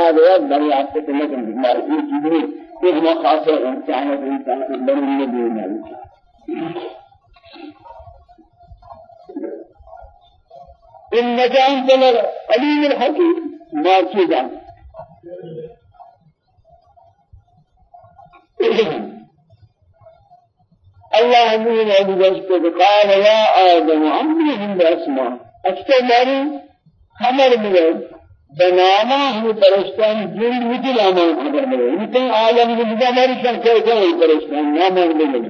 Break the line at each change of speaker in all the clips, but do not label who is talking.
هذا دریافت کرنے کے ہمارے یہ چیزیں کہ ہم خاص انسان انسان کو بننے دینا إنك أنت العليم الحكيم ما كذا الله من عبد قال يا آدم أمرهم بأسماء أكثر ماري خمر ملد بناما ہم پرستان جن مجھے لامان خبر ملے انتیں عالم کی مجھے ہماری شنکر کہیں پرستان نامان ملے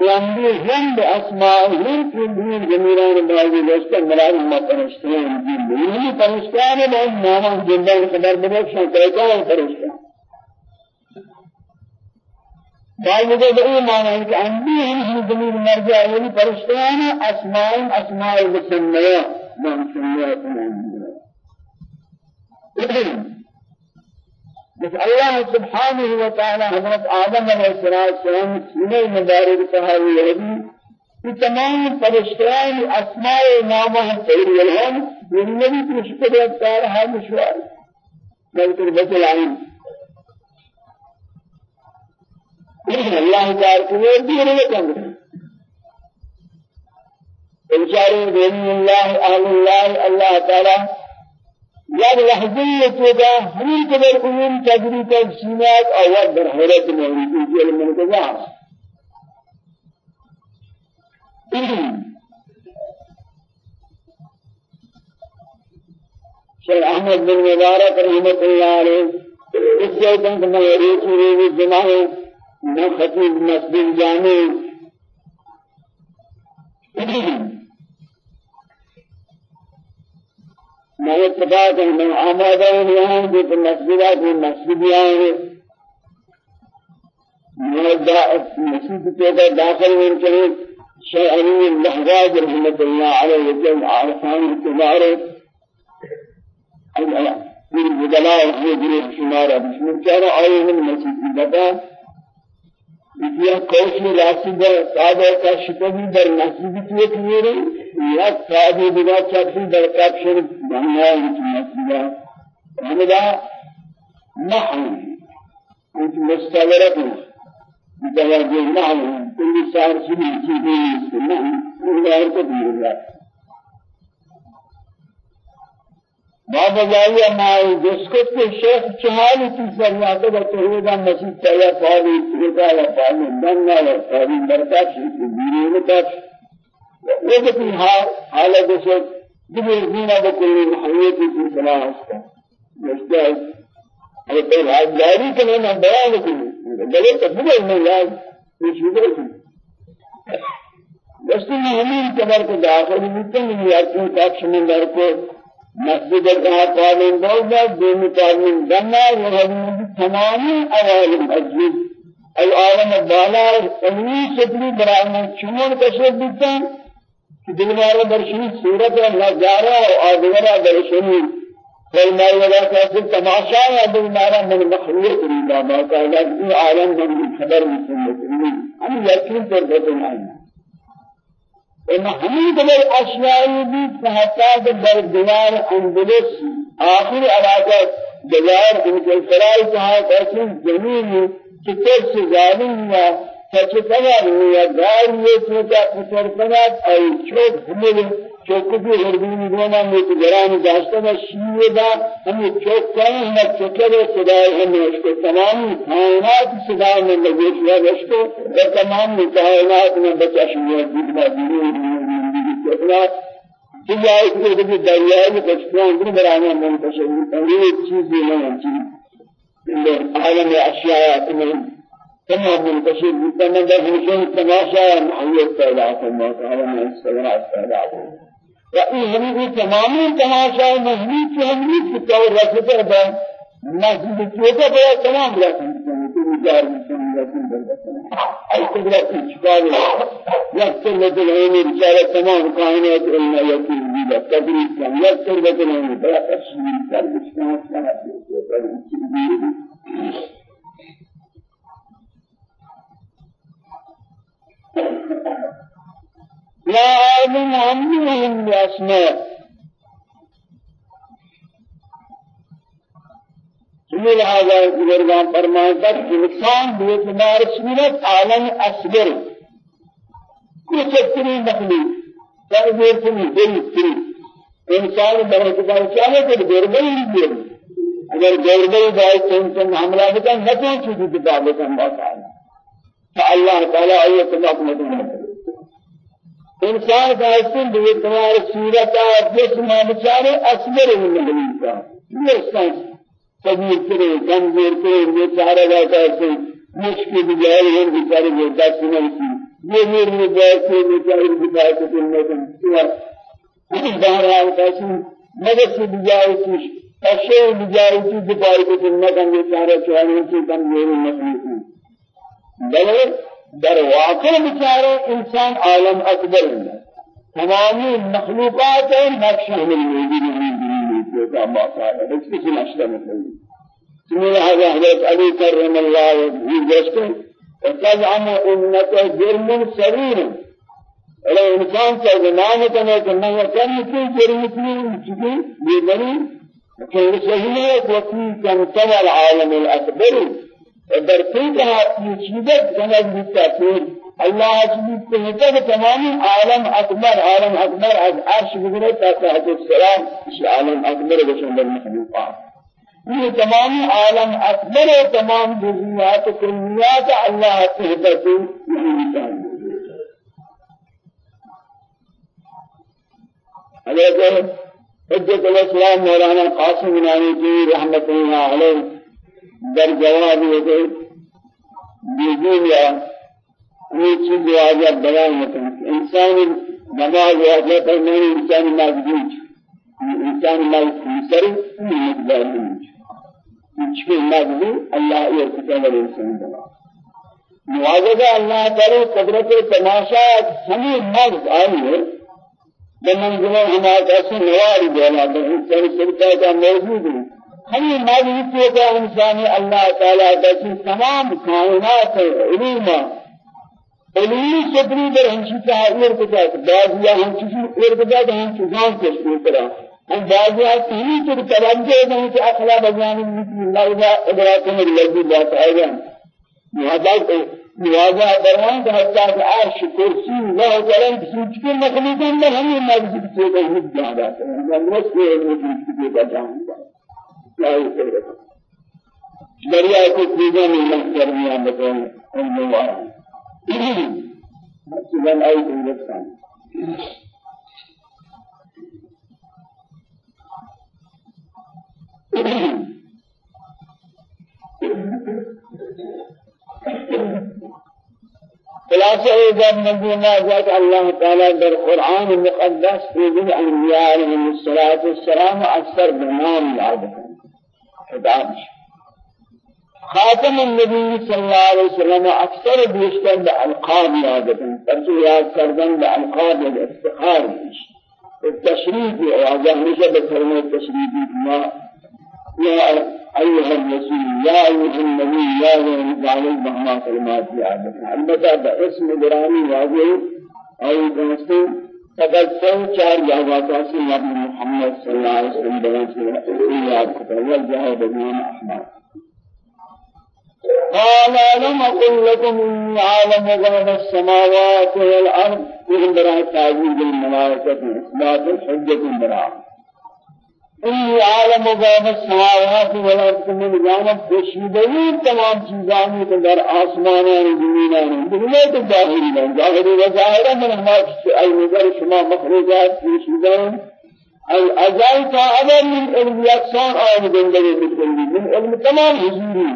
وأنبي هم بأسمائهم كلهم جميعا بعض دوست مراد ما پرستان جن. هم پرستان من نام جندل خبر ملے شنکر کہیں پرستان. بعض مجھے بڑی معنی ہے کہ انبی ہم زمین مرجع یعنی پرستان اسماء اسماء مسمیہ مسمیہ بس الله سبحانه وتعالى حضرت آدم علیہ السلام سینہ مبارک تہاوی یہی کہ تمام فرشتان اسماء نامہ خیر الہم والنبي تشكر يختار هذا السؤال ملك البيت العين الله تعالى كبير دين لكم بشارة دين الله أهل الله الله تعالى یک لحظه تودا همین قدر عموم تجری تفسیرات اول در حیرت موجودی علم منتظر شیخ احمد بن مبارک رحمت اللہ علیہ اس سے میں ریچ ریچ جمعہ میں خطیب مسجد جامع میں اتفاق ہے میں آمادہ ہوں یہاں جو کہ مسجدات میں مسجدیاں ہیں۔ میں مسجد کے داخل میں چلے شیخ علی اللحظاج رحمت اللہ علیہ وسلم عارفان الكبار من البدلاء وحيد شمارة بسم الله كان عليهم المسجد بدا یا کوشی راسد ساده کشفی در مسجد توی کیری یا ساده دیگر چپی در کفشر دنیای مسجد همدا نحو انت مستورت متوجه نحو كل سار سبي چیزیں نحو اللہ کو دیگر بابا جائیے ہمارے جسکت کے شیخ چہالی کی سریعات کا توحیدہ مسیح ترکا و فاضی دنگا و فاضی برکات شیخ وقت حالت سے دبیر دینا بکلی محیطی کی صلاح اسکا مستعد اگر پہل حال جاری کرنے میں بیان کرنے بلے تفضل میں یاد کچھ بھی کرنے دستی میں ہمیں کمر کو داخل ہوتے ہیں یاکی کاکش میں در کو مسجد کا قانون بودا دین قانون بنا وهذه تمام أوائل المسجد. العالم بالا امی شکلی برائے چون کشف بیتن کہ دلوارا درشنی صورت نظارہ اور آدھگرہ درشنی فرمائے ولا کہ تماشا ہے دلوارا من مخلوق ریدا باقاعدہ یہ عالم من خبر مسلم ہم یقین پر بدلنا ان همین قدر اشیاء بھی حتی در دیار اندلس آخر علاقہ دیار ان کے سرائی جہاں ایسی زمین کہ سے ظالم یا سچ فقط یا دار یہ سوچا پتر فقط ای چوک حمل چوک بھی ہردین گونا میں تو گران داشتا ہے شیئے دا ہمیں چوک کہیں ہمیں چکر صدای ہمیں اس کو تمام کائنات صدای میں لگے شیا اس کو تمام کائنات میں بچا شیا دیدنا دیدنا دیدنا جائے کہ کہ دریائے میں کچھ بھی برانے منتشر ہے چیز نہیں ہے چیز عالم اشیاء میں تمام بكما ده هشام تماشا محيط پیدا الله تعالى من السماء پیدا وإن هم تمام تماشا مهني تهني في طور رسول ده مسجد كوتا بیا تمام لكن تجار مسلم لكن أي قدرة إشكال يكثر مثل هذه رسالة تمام كائنات علم بلا تدريس كان يكثر مثل هذه بلا تشميل كان بسم الله يا آدم أنبئهم بأسماء سمی لہذا بزرگان فرمائتا کہ انسان بیتمار صورت عالم أصغر. کوچکتری مخلوق دل کنی انسان برکتار چاہے تو گربل ہی دے اگر گربل جائے تو انسان حملہ بتا نہ تو چھوٹی کتاب اللہ تعالی تو اللہ تعالی آئیے تم اپنے انسان کا حسن بھی تمہارے صورت جسم بیچارے اصغر المخلوق کا یہ انسان کبیر کرے کمزور کرے بیچارہ جاتا ہے مشکل بجائے ہیں بیچارے وہ دس نہیں یہ میرے جیسے بیچارے بیچارے کو میں سوا بہرحال کیسی مدد سے بجائے کی اشیاء بجائے کی بیچارے کو میں بیچارے مخلوق بلے در واقع بیچارے انسان عالم اکبر ہے تمامی مخلوقات نقش ہمیں موجود ہیں کا باقاعدہ ہے کسی نقشہ نہیں سمجھ حضرت علی کرم اللہ وجهه وتزعم انك جرم صغير اگر انسان سے گناہ کرنے کہ میں یہ کرنے کی جرم کی چیزیں یہ بنی کہ صحیح ہے کہ كان تبع العالم الاكبر در کہا یہ چیزیں سمجھ لیتا پھر اللہ عزیز کو ہے کہ تمام عالم اکبر عالم اکبر از عرش گزرے تاکہ السلام اس عالم اکبر بشن المخلوقات یہ تمام عالم اکبر و تمام جزیات و کلیات اللہ تحبت حضرت حجت الاسلام مولانا قاسم نانی کی رحمت اللہ علیہ در جواب یہ بیجون یا یہ چیز واجب بیان ہوتا ہے انسان نماز واجب ہے نہیں انسان مجبور انسان مجبور مقدار نہیں چکے نبی اللہ یہ کتاب الانسان بنا نوازہ اللہ تعالی قدرت تماشا ہمیں مرض آئی ہے بمنزلہ ہمارے ایسے نواری دینا انسان سرکا کا موجود ہے ہمیں مرض یہ کہ انسان اللہ تعالی کا تمام کائنات علوم علمی صدری در ہمشی تحریر کتا بعضیا ہمشی ایر کتا ہمشی جان تشکیل کرا ان بعضی تیری تو توجہ نہیں کہ اخلا بجان اللہ اذا ادراکم الذي لا تعلم لہذا لہذا درمان کا حتى کہ عرش کرسی اللہ تعالی سوچ کے مخلوقوں میں ہم مرضی سے نہیں جانا ہے اللہ سے علم کی بجان لا يقدر دریا کو پوجا میں لگ کر دیا بتائیں ان لوگوں مثلا اي دولت خلاصة إذا نبينا ذات الله تعالى در المقدس في جزء الأنبياء عليهم الصلاة والسلام بنام العبد خدامش خاتم النبي صلى الله عليه وسلم أكثر بيشتر بألقاب يادتن فرسو ياد كردن بألقاب الافتخار. التشريف وعجاه نشد فرمي التشريف ما. يا أيها الرسول يا أيها النبي يا ذي عليه مهما كلمات في عادتنا البتة باسم براني واضح أي دوستي فقد سن چار سے نبی محمد صلی اللہ علیہ وسلم بیان سے یاد جاء بنان احمد۔ قال لم أقل لكم إني عالم غيب السماوات والأرض؟ وهم براء تعويذ الملائكة إثبات الحجة براء إني عالم غيب السماوات والأرض من جانب بشيدين تمام چیزانی که در آسمانان و زمینان دنیا تو ظاهری ہیں ظاهری و ظاهرا من ہما ای نظر شما مخرجات بشيدين الأزال أمر من علم يقصان آن زندگی بکلی من علم تمام حضوری.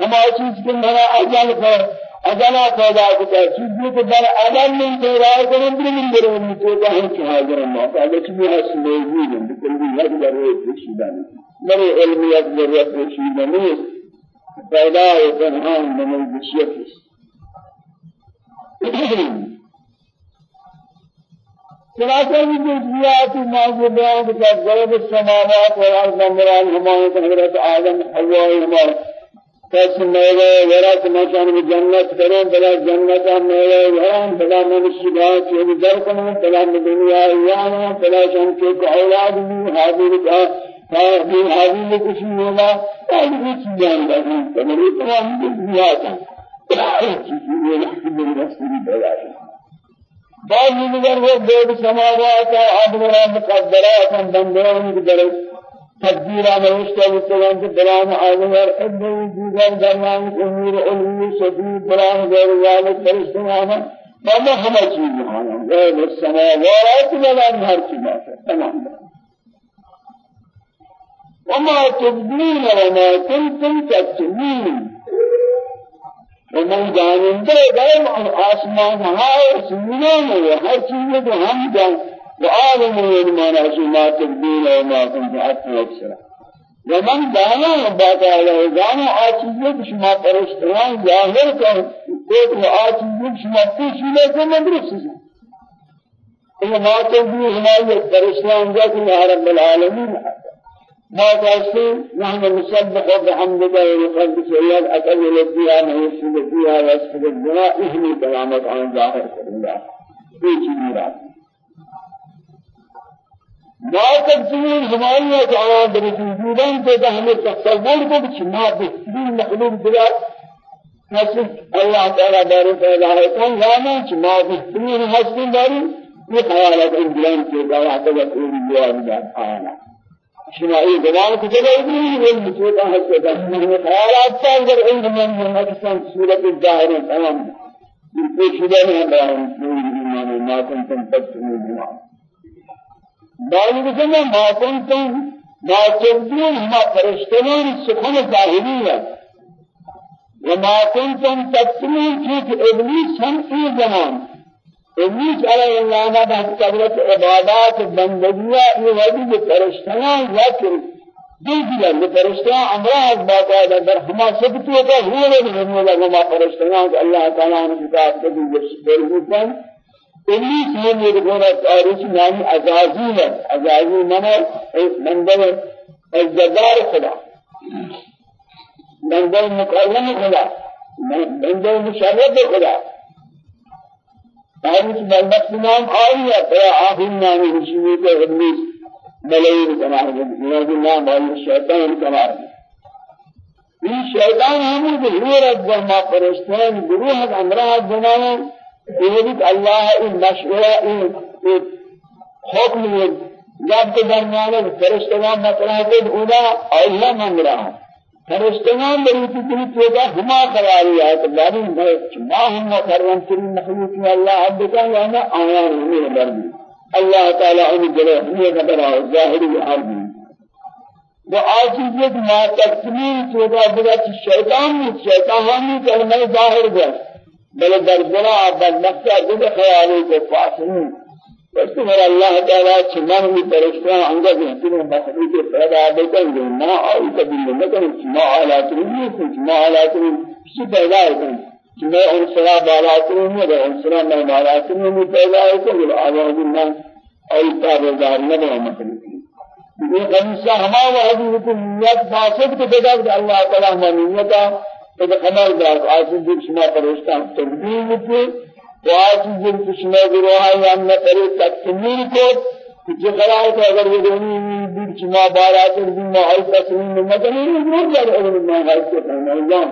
ہما چیز کے منا أجل پر ادنا پیدا کرتا چیزیں کہ در عدم میں پیدا کریں بھی من در ان کو کہ ہم حاضر ہیں پہلے چیز ہے موجود ہے لیکن یہ ہے ضرورت رشیدہ نہیں میرے علمیت ضرورت رشیدہ نہیں پیدا ہے تنہا من البشیت خلاصہ یہ جزئیات موضوع بیان کا غیب السماوات والارض مراد ہمارے حضرت آدم حوا ہمارے کس میوه ورات مچان به جنت کرو بلا جنت میوه وران بلا منشیبا چه در کنو بلا دنیا یانا بلا شان کے أولاد بھی حاضر کا هذه هذه كشي ولا هذه چیزان لازم تمری تمام دنیا کا چیزیں یہ رسول بلائی بعض دیگر وہ دو سماوات ادبر مقدرات بندوں کی درس تقدیر نوشته بسلام که بلان آدمر ادنی دیگر درمان امور علمی شدید بلان غیر ذلك فرشتنا بابا همه چیز مانا غیر السماوات بلان هر چیز تمام. وما تبدين وما كنتم تكتمين ومن جانب غير آسمان ها سنين وهر چیز کو ہم جان. وعالم المعنى ما تبدين وما كنت أكثر ومن دانا باتا له دانا آچیزیں شما پرشتوان ظاہر کر کوئی وہ آچیزیں شما پیشی لے کے مدرس سے یہ ما تبدين ہماری پرشتوان جاتے ہیں رب العالمین ما تأسي نحن نسبح بحمدك ونقدس إياك أكبر فيها نوصل فيها واسفل الدماء إهني كلامك عن ظاهر الله في شيء ما تبصرون ہماری جوان در وجودان کو ہمیں تصور کو کہ ما بہترین مخلوق بلا نصف اللہ تعالی دار ہے کون جانا کہ ما بہترین ہستی داری یہ خیالات انجلان دعویٰ کا کوئی جواب نہ آنا شمائی زبان کو جگہ دی وہ مجھے ہے کہ ہمیں خیالات کا اگر علم من مکسن صورت الظاہر تمام بالکل شدہ نہیں بیان ما کنتم تبصرون باید بکنه ما کنتم ما تبدون ما فرشتگان سخن ظاهریه. و ما کنتم تبتمون چیز ابلیس هم این زمان ابلیس علیه اللعنه به قدرت عبادات بندگیه یہ وجود فرشتگان ذکر دیگر فرشتگان امراض باقاعدہ در ہما سبتو کا ہوئے نہیں ہوئے ما فرشتگان اللہ تعالی نے کتاب کو دی ابلیس یہ میرے گونا تاریخ نامی عزازیل ہے عزازیل منا منزل الجبار خدا. منزل مکرم خدا. منزل مشرف خدا. تاریخ ملمت نام آئی ہے ترا آخر نامی رشیوی کے ابلیس ملعین کمار ہے نام آئی شیطان کمار ہے این شیطان ہمیں ظهور از ما فرشتان گروہ امراض بنائیں دیوید اللہ این مشورہ این حکم جب کے درمیان فرشتگان مطرح کے اولا اللہ من رہا فرشتگان بری تکلی پیدا ہما قراری ہے تو باری ما ہم مکرم ترین مخلوق میں اللہ عبد کا یعنی آیان ہمیں برمی اللہ تعالی آن جلے ہمیں خبر ہے ظاہری عربی وہ آچیزیت ما تکمیل پیدا بلا شیطان نہیں شیطان ہمی کلمہ ظاہر گئے بل در بنا بدبخت جد خیالی کو فاسنی بس مر اللہ تعالی چنان بھی پرشتہ انگا بہترین مخلوق پیدا بکن گے ما آئی نہ کریں ما آلات نہیں کچھ ما آلات کسی پیدا ہے میں انسرا بالات نہیں ہے انسرا میں بالات نہیں پیدا ہے کہ آواز میں آئی تابعدار نہ بنا یہ حدیث نیت فاسد کے اللہ تعالی ہمیں تو خبر دار آسی جب شما پرشتان تنبیل کو و آسی جب شما گروہ یا نہ کرے تکمیل کو کہ خلال کو اگر یہ دونی دل شما بارا کر دی ما ای تسلیم نہ کرے نہیں جا رہے ما ہے کہ اللہ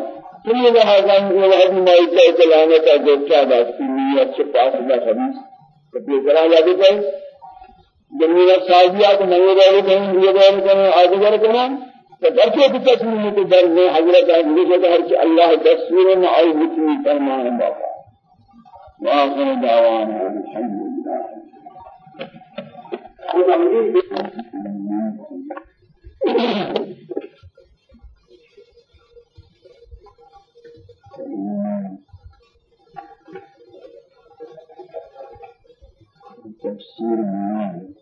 تو یہ لہذا یہ ہدی ما ای چلانے کا جو کیا بات کی نیت سے پاس نہ خبیث تو یہ کرا جاتے ہیں جمعیت سازیات نہیں رہے کہیں یہ رہے کہیں آدھگر کہیں فدرجة بتسليم تدر میں حضرت علی سے ہر کہ اللہ دستور میں اور حکم فرمانے بابا. واخر دعوانا الحمد لله تفسير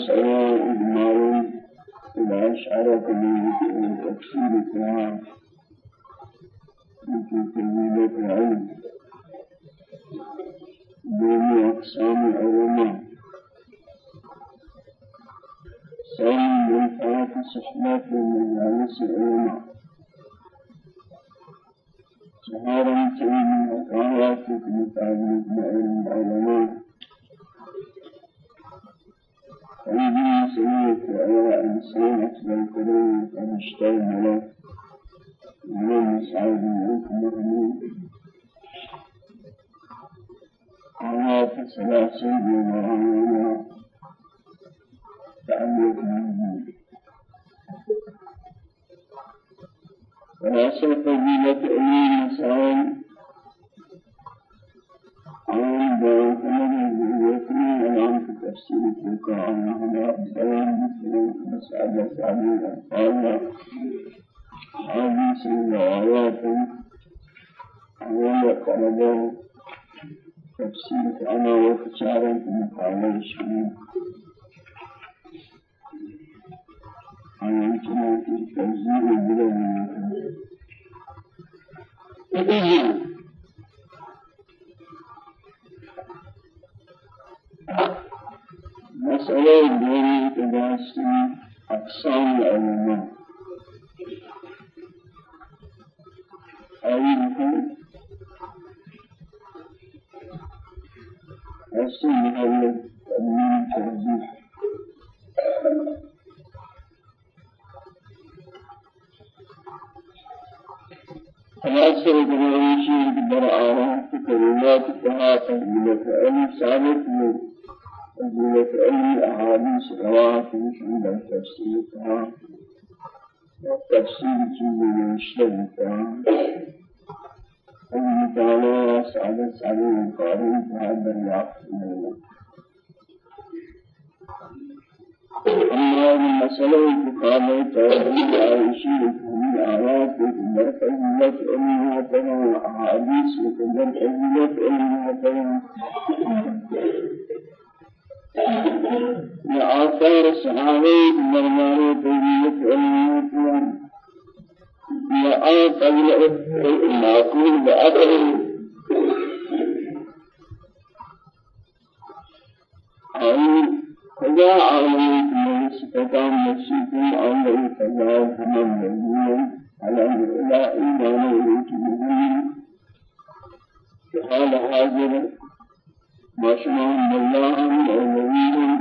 مسئلہ ایک معلوم خدا اشارہ کرنے ہے تفصیل اتنا ان کی تنویل قرآن ثلاثة فضيلة أولي المسائل عن بيان يكون الآن في تفسير القرآن هنا بيان مسألة ثانية قال حديث الآيات أول قلبه تفسير أنا وفشارا في مقالة الشمال كما في تفسير البلد مسألة دوري تداسي أقسام العلماء أيضا أصل محمد أمين تهذيب خلاصة الجماعيشي برعاها في كلمات التهافة من الفعل ثابت من فضيلة علم الأحاديث رواة عند التفسير والتفسير كي يشتغل الله تعالى سعد سعد القارئ هذا الوقت أما المسألة قال توحيد عائشة من آيات وكبر فضيلة علمها تمام أحاديث وكبر فضيلة علمها تمام لآثار الصحابة مرمان طويلة علمية يا قبل المعقول بأثر أي خدا عالمي من سكتان مسيحين أمر خدا هم الذين على الإله إيمان ويتبعون في حال حاضر ما شاء الله مولوي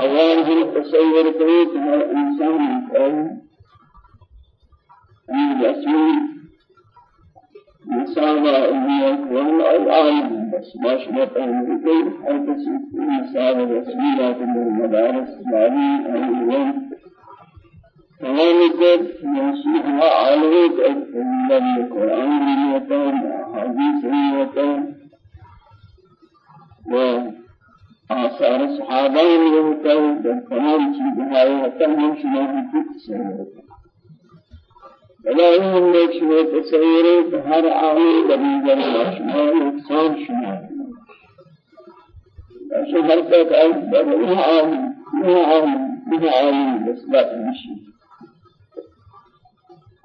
أوان هم تصور كريت هر إنسان يقول أن رسول مسابة أمية وأن العالم بس ما شاء الله هر كسي مسابة رسولات من المدارس جاري أيوان تمام الدب يسوع عالمك أن القرآن ريوتان حديث ريوتان وآثار الصحابة وكان تمام چیزها وكان هم شما في تصور بلا هم لك شما تصور هر آنی دبیگر ما شما نقصان شما. عشان هر تک أي بدلها عالم بها عالم بها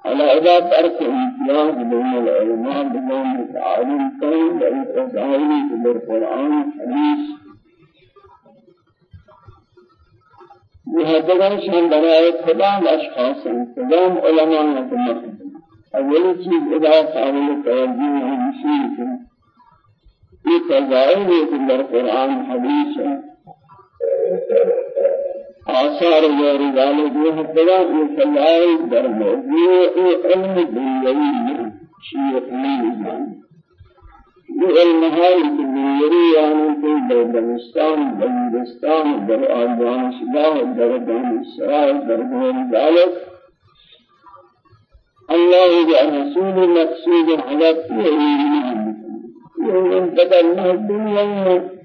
على إذا ترك امتياز بين العلماء بين العالم الإسرائيلي في القرآن الحديث بهذا شان براءة تمام الأشخاص تمام علماء تمام أول شيء إذا تعمل توجيه مشيك في فضائل في القرآن الحديث آثار غير ذلك وهكذا يفعل در موضوع علم باليوم شيء من علم هاي باليوم يعني في بلدستان بلدستان در آبان شباه در دان إسرائيل در غير ذلك الله جعل رسول مقصود كل يوم بدل الدنيا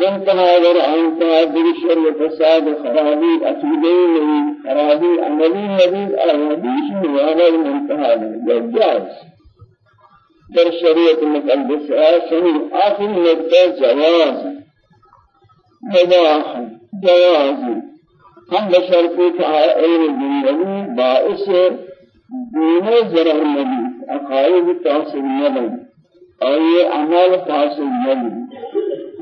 منتهى ور انتهى بالشر وفساد خرابي أكيدي خرابي عملي نبي الحديث وأنا المنتهى جواز در شريعة مثل بسعى سنة آخر نقطة جواز. مباح جوازی ہم بشرطی کہ علم دنیاوی باعث دین ضرر نبی. عقائد تاثر اور یہ عمل تاثر نبی.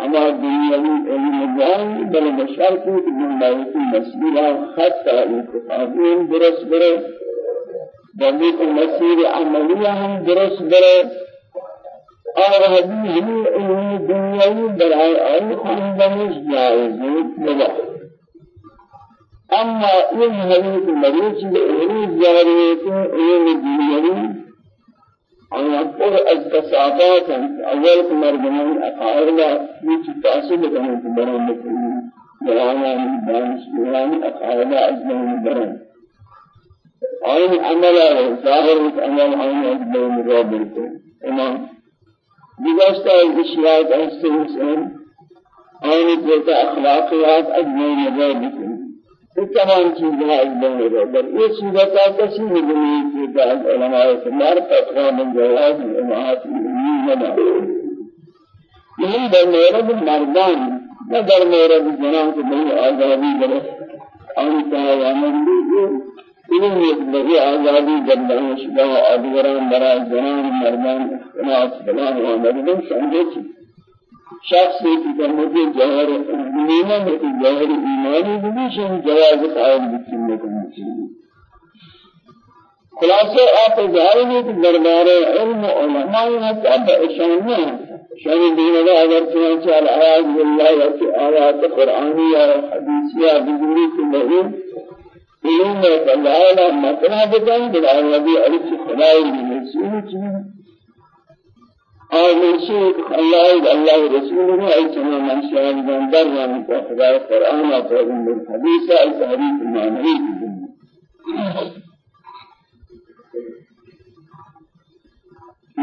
اما دنیاوی علم جانی بل بشرطی کہ دنیاوی مسئلہ خط انتخابین درست برے بلی کو مسیر عملیہ ہم درست برے اور ہمیں علم دنیاوی برائے آئی خاندنش جائز ہے اما این حدیث مریض این جاری که این دیگری أول که مردمان اقائل هیچ تاثیر کنند که برای مکنی برای دانش برای اقائل أز بین برای آین عمل ظاهر عمل آین أز بین را برکن امام دیگرست از اشیاء انسان آین دیتا تمام چیزیں اجبن ہے در یہ صورت کسی نہیں کہ بعض علماء کمار فتوا من جواز امہات علمی نہ یہی در مورد مردان نہ در مورد جنان کو نہیں آزادی برے آنی تاوانن دیگے علم ایک بغی آزادی جب شبہ آدگران برای جنان مردان اختلاف بلان و مردم سمجھے شخص کی جمعی جوہر ایمان میں جوہر ایمانی بھی شن جواز قائم بکننے کو مچلی خلاصہ آپ ظاہر ہے کہ دربار علم علماء نے اب اشان میں شان دین اللہ اگر چنانچہ الآیات باللہ یا کہ آیات قرآنی یا حدیثی یا بزرگی کی لئیم علم اللہ مطلب بکن بلعن نبی علیہ خدای رسول چیز آمین شیخ الله الله رسول نے ای چنا من یعنی کو خدا قرآن اور پیغمبر حدیث ای تحریف معنی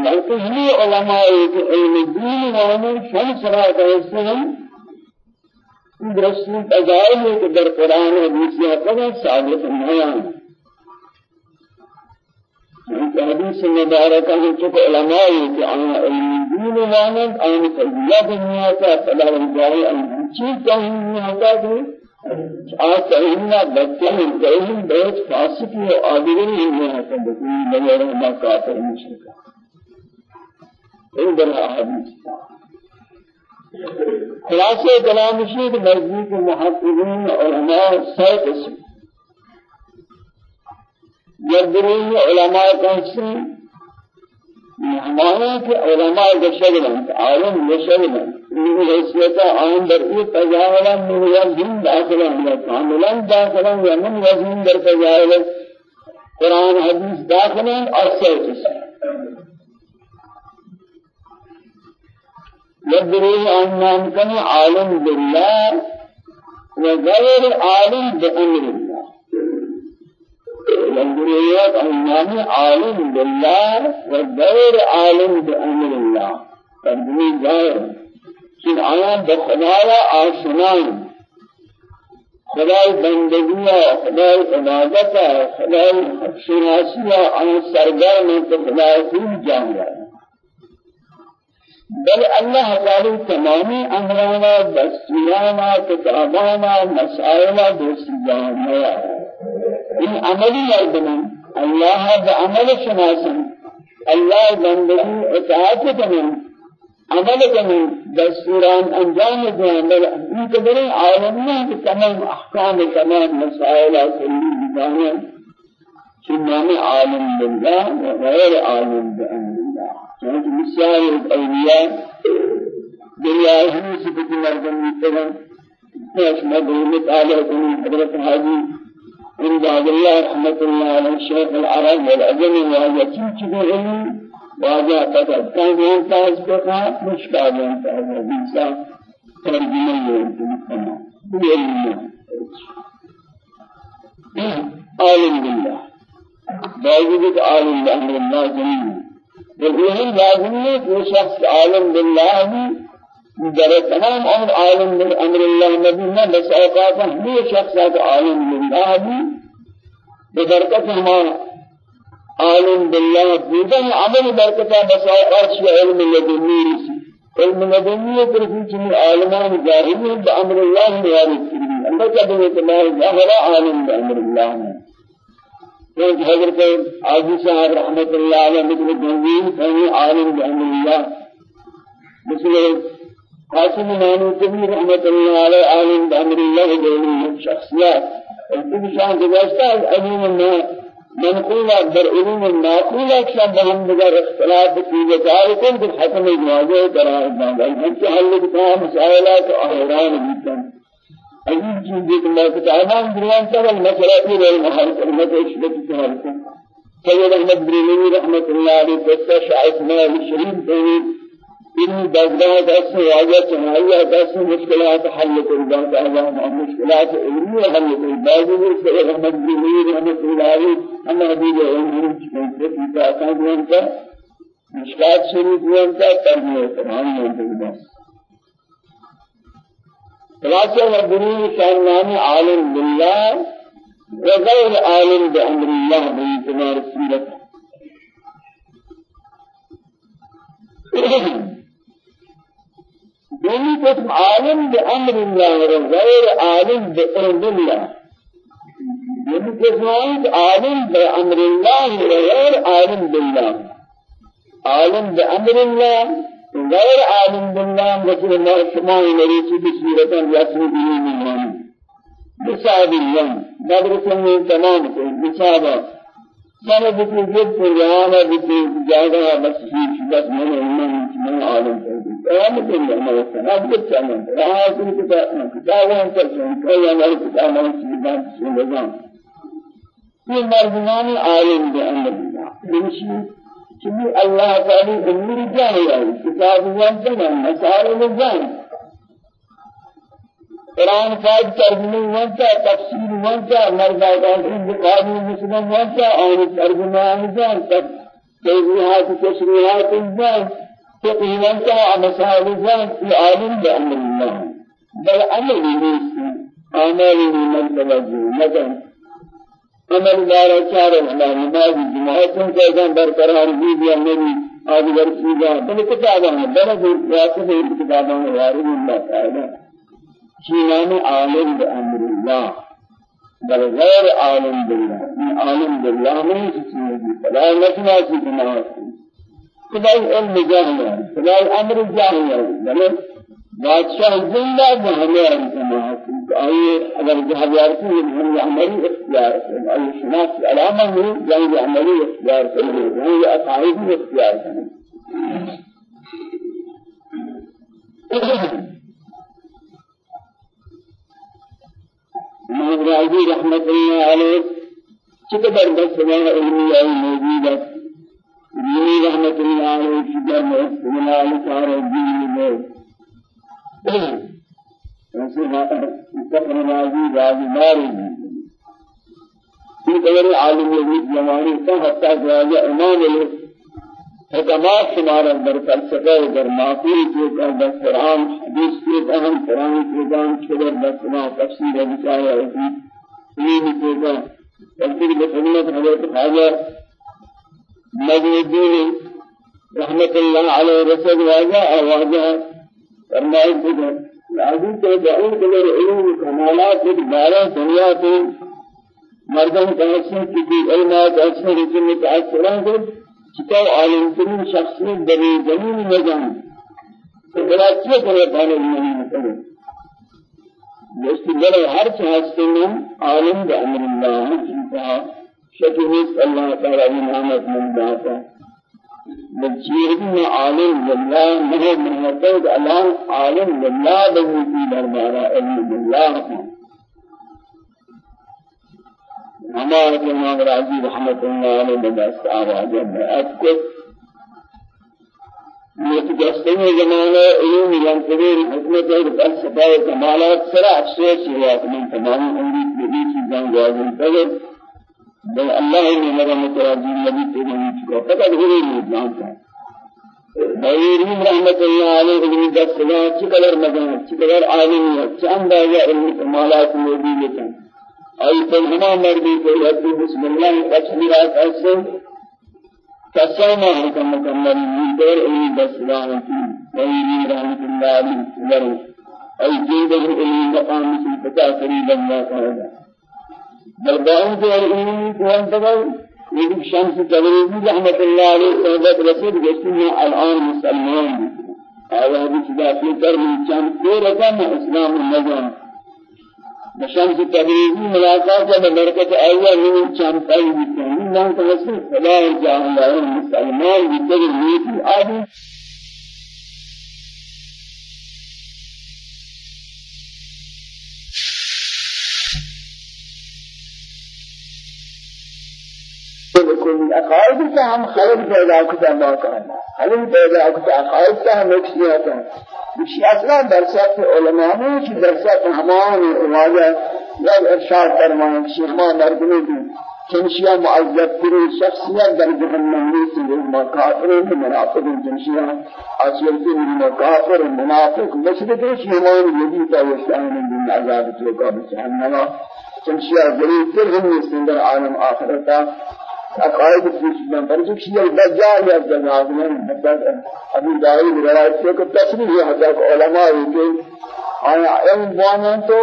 بلکہ ہمیں علماء علم دین وأنا شان سرا کہتے ہیں درست تجائل ہے کہ در قرآن حدیث یا قدر ثابت نہیں حدیث مبارکہ ہے کہ علماء کہ آن علم دین مانند آن کا فلا رجائی آن چیز کہیں ہوتا کہ آج علمنا بچے ہیں علم بہت فاسقی و آدگری علم ہے کہ بکلی نظر ما کافر مشرکہ ان در حدیث خلاصہ کلام شیخ نزدیک محققین علماء سو قسم يدرون علماء كنسي ہمارے کہ علماء گشگلن عالم گشگلن ان حیثیت عام در ای تجاولا من وزن داخلا یا کاملا داخلا یا من وزن در تجاولا قرآن حدیث داخلا اور سوچ يدرون أن نام عالم بالله وغير عالم بأمر الله والذريات أمامي عالم بالله والغير عالم بأمر الله. ترجمه ظاهر کہ آیا بخدایا آشنائی خدای بندگی خدای عبادت خدای شناسی آن سرگرم تو بل الله تعالی تمامی امرانا دستورانا کتابانا مسائل دوستی جان این عملی مردمان الله بعمل شناسن. الله بندگی اطاعت کنن عمل کنن دستوران انجام دیں بل این قدر عالم میں کہ تمام احکام تمام مسائل کلی بدانے شنام عالم بالله وغير عالم بأمر الله چونکہ مثال الاولیاء دنیا ہم صفت مردم میتنا اس مدعو تعالی کنی حضرت حاجی. عند عبد الله رحمة الله على الشيخ العرب والعجم ويتم علم واجا قد كان ينتهز بقى مشكال ينتهز بإنسان ترجمة ينتهز بعلم عالم بالله. باوجود عالم بأمر الله جميعا وفيه لازم کہ شخص عالم بالله در تمام أمر عالم من أمر الله نبی نہ بس اوقات ہمیں شخص عالم بالله بھی ببرکت ہمارا عالم بالله بودن. عمل برکت بس اوقات علم لدنی علم مدنية ترفي جميع عالمان جاهلين بأمر الله نوارد كريم أنت كبيرة الله ظاهر عالم بأمر الله كانت حضرت عزيز صاحب الله عليه مثل الجنزين كان عالم بأمر الله. مثل قاسم نانو كبير رحمة الله عليه عالم بأمر الله دولي شخصيات كل شان جبستا علم ما منقولة در علم المعقولة كشان بهم بغير اختلاف في ذكائكم في الحكم الواجه قرار دانا انت حل بتاع مسائلات احرام جدا عجيب چیز کہ اللہ تعالیٰ درمیان سب المسئلہ کی رہی محل کلمت اشبت تحرکہ سید احمد بریلوی رحمت اللہ علیہ قصہ شاعت مال تحریر علم دزگاہ دست واجہ چنائیہ دست مشکلات حل کردا تعالیٰ مشکلات علمی حل کردا بعضی سید احمد بریلوی رحمت اللہ علیہ أنا حبیب علم چکن سے مشکلات شریف دیان کا ترمیہ تمام دیان خلاصة مدني كان نام عالم بالله وغير عالم بأمر الله بإعتبار السيرة دوني قسم عالم بأمر الله وغير عالم بأمر الله دوني قسم عالم بأمر الله وغير عالم بالله عالم بأمر الله غير عالم بالله مثل ما شما نريد بسورة رسم به من هون بساب اليوم مدرسة من تمام بسابة سنة بكي جد فريانا بكي جاغا مسيح بس من علم من عالم كلام كل ما يسمع أبدا سنة راه كل كتاب كتاب أنت كل ما كتاب ما سيدنا سيدنا في مرجمان عالم بأمر الله چمی اللہ تعالی امور جانے آئی کتاب جانتے مسائل جان قرآن پاک ترجمه وانتا تفسیر وانتا مردادان بخاری مسلم وانتا آن ترجمه آنجان توضیحات تشریحات جان فقه وانتا مسائل في عالم بأمر الله بل عمل نیست آمال من توجه مثلا عمل دارا چار اللہ نماز جماعتوں کے جان برقرار بھی دیا میری آج ورسیدہ بل کتاباں بل واسطے ہے کتاباں وارد اللہ تعالی چینان عالم بأمر الله؟ بل غير عالم بالله. عالم بالله من سيدي فلا نسمع سيدنا خدای علم جاهل خدای أمر جاهل بل بادشاہ زندہ بہنے ہیں آئیے اگر جہاں کی ہم عملی اختیار کریں آئیے شناخت علامہ ہو جنگ عملی اختیار کریں وہ عقائدی اختیار کریں امام راضی رحمت اللہ علیہ چقدر بس علمی آئی موجود ہے دینی رحمت اللہ علیہ کی در استعمال کار دین میں۔ ایسے فقر راضی راضی ماری یہ دور عالم الوجود زمانے کا حتی راجہ امام حکمات شمار در فلسفہ در معقول کے کا در قرآن حدیث کے اہم قرآن کے دان چھوڑ در سنا تفسیر بچایا ہوتی یہ بھی کہ تفسیر بخدمت حضرت خواجہ مجدد رحمت اللہ علیہ رسول واجہ آوازہ فرمائے کہ لازم تے بعید قدر علم کمالات ایک بارہ دنیا سے مردم کیسے کی علمات ایسے رسم متأثران. کو چکا عالم ترین شخصیت در زمین نظام تو بلا چیز کرے پانے نہیں کرے دوست بڑے ہر چاہتے میں عالم بأمر اللہ شکر اللہ تعالی نعمت من جاتا بجيرنا عالم بالله نه محمد الان عالم بالله بني دربارا علم بالله ہمارے امام راضی رحمت اللہ علیہ بدست آواز اذکر یہ جسمی زمانہ علم ينتظر حکمت اور فلسفہ و کمالات سرا افسوس ہوا من تمام عمری کی چیزیں جازم تجد بل الله نے میرا متراجی نبی سے نہیں چکا پتہ ہوئی نہیں جانتا غير رحمة الله عليه من دسنا چقدر مدن چقدر عالم ہے چند آیا علم کمالات موجود ہیں أي تنهما مردی کو بسم الله تصویرات ایسے تسامى حكم مكمل من دور علم بسلام في ويري رحمة الله عليه ورو أي جيد العلم مقام مثل بتا قريبا ما قال العلم كون تقول يجب شمس تبريزي رحمة الله عليه صحبت رسول جسمه الآن مسلمان. آیا بچدا في کرم چند دور کم إسلام النظام بشمس تبریزی ملاقات برکت اول من چند پای بیتن. نام تحصیل خدا جاہل مسلمان نیتی آدم عقائد کا ہم خلق پیدا کرتا موقع ہے خلق پیدا کرتا عقائد کا ہم ایک سیاتا ہے مشي أصلا درسات علماء نے کہ درسات ہمان واجہ یا ارشاد فرمائے شیخ ما مردنے دی جنشیا معذب تری شخصیت در جہنم میں سے ما کافر و منافق جنشیا اصل کی من کافر و منافق. مشرک شیمان یدی تا وشان من عذاب تو کا جہنم جنشیا ذریع در ہم سندر عالم آخرتا. عقائد برجک شیء الدجال یا جناب نے مدد ابھی دائی روایت سے کہ تصریح ہے حضرت علماء کے آیا علم بوانن تو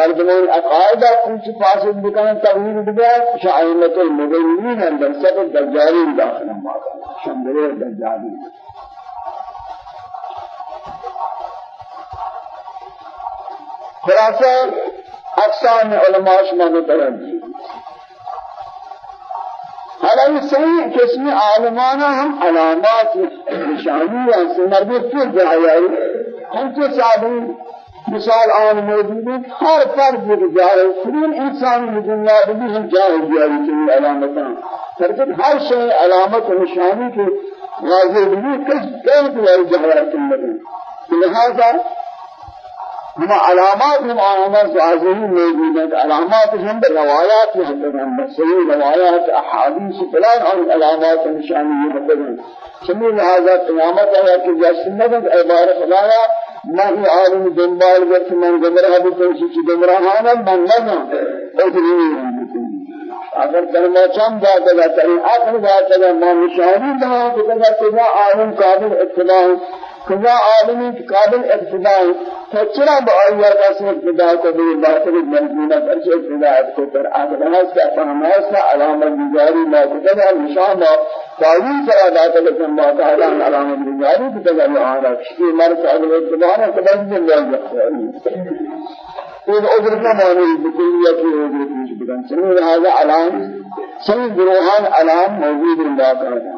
مردمان عقائد کچھ فاسد بکن تغییر دیا شائمت المبینین اندر سب دجالی داخل ماکا شمدر دجالی خلاصہ أقسام علماء شما حالا صحیح قسم عالمانا ہم علامات نشانی ہیں سنرد پھر جائے ہم کے صاحبی مثال آن موجود ہے ہر فرد ایک جائے فرین انسان دنیا بھی ہم جائے جائے کی علامتاں فرد ہر شيء علامت نشانی کے واضح بھی کس کہیں کہ جائے کی لہذا ہم علامات ہم علامات ظاہری موجود ہیں علامات ہم روایات ہم ہم صحیح روایات احادیث فلان اور علامات نشانی یہ مطلب سمی لہذا قیامت ہے کہ جیسے نبض عبارت خدایا عالم دنبال گرت من گمراہ بھی تو اسی گمراہانا من نہ اگر کلمہ چم جاتا ہے تری عقل جاتا ہے ما نشانی بنا کہ کذا عالم قابل اتباع کذا عالمی قابل ابتداء فچرا بآیا کا سے ابتداء کو بھی باطل مرجونا پر سے ابتداء کو پر نماز کا فہماس کا علامت گزاری ما کتب النشان تعویل سرا ذات لکن ما تعالی علامت گزاری کتب الہارا یہ مرد اگل ابتداء نے قبل من جائے این عذر کا معنی بکلیت کی عذر پیش بدن چنین لہذا علام سن گروہان علام موجود اللہ کا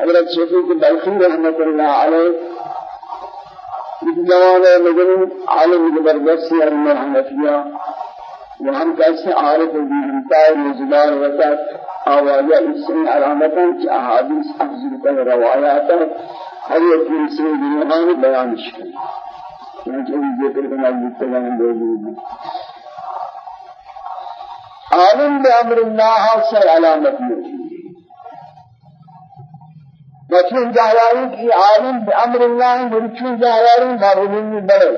حضرت شفیق بلخی رحمت اللہ علیہ جوان مدنی عالم زبردستی ارمہ حنفیہ وہم کیسے عارف بھی انتائے مزدار وقت آوازہ اس سے علامتاں کہ احادیث افضل کر روایات ہر ایک دنیاں بیان شکل چنانچہ ان ذکر کرنا مستقام موجود. عالم بأمر الله سر علامت موجود. وچون جاہراری کی عالم بأمر اللہ مرچون جاہراری مغلومی بڑے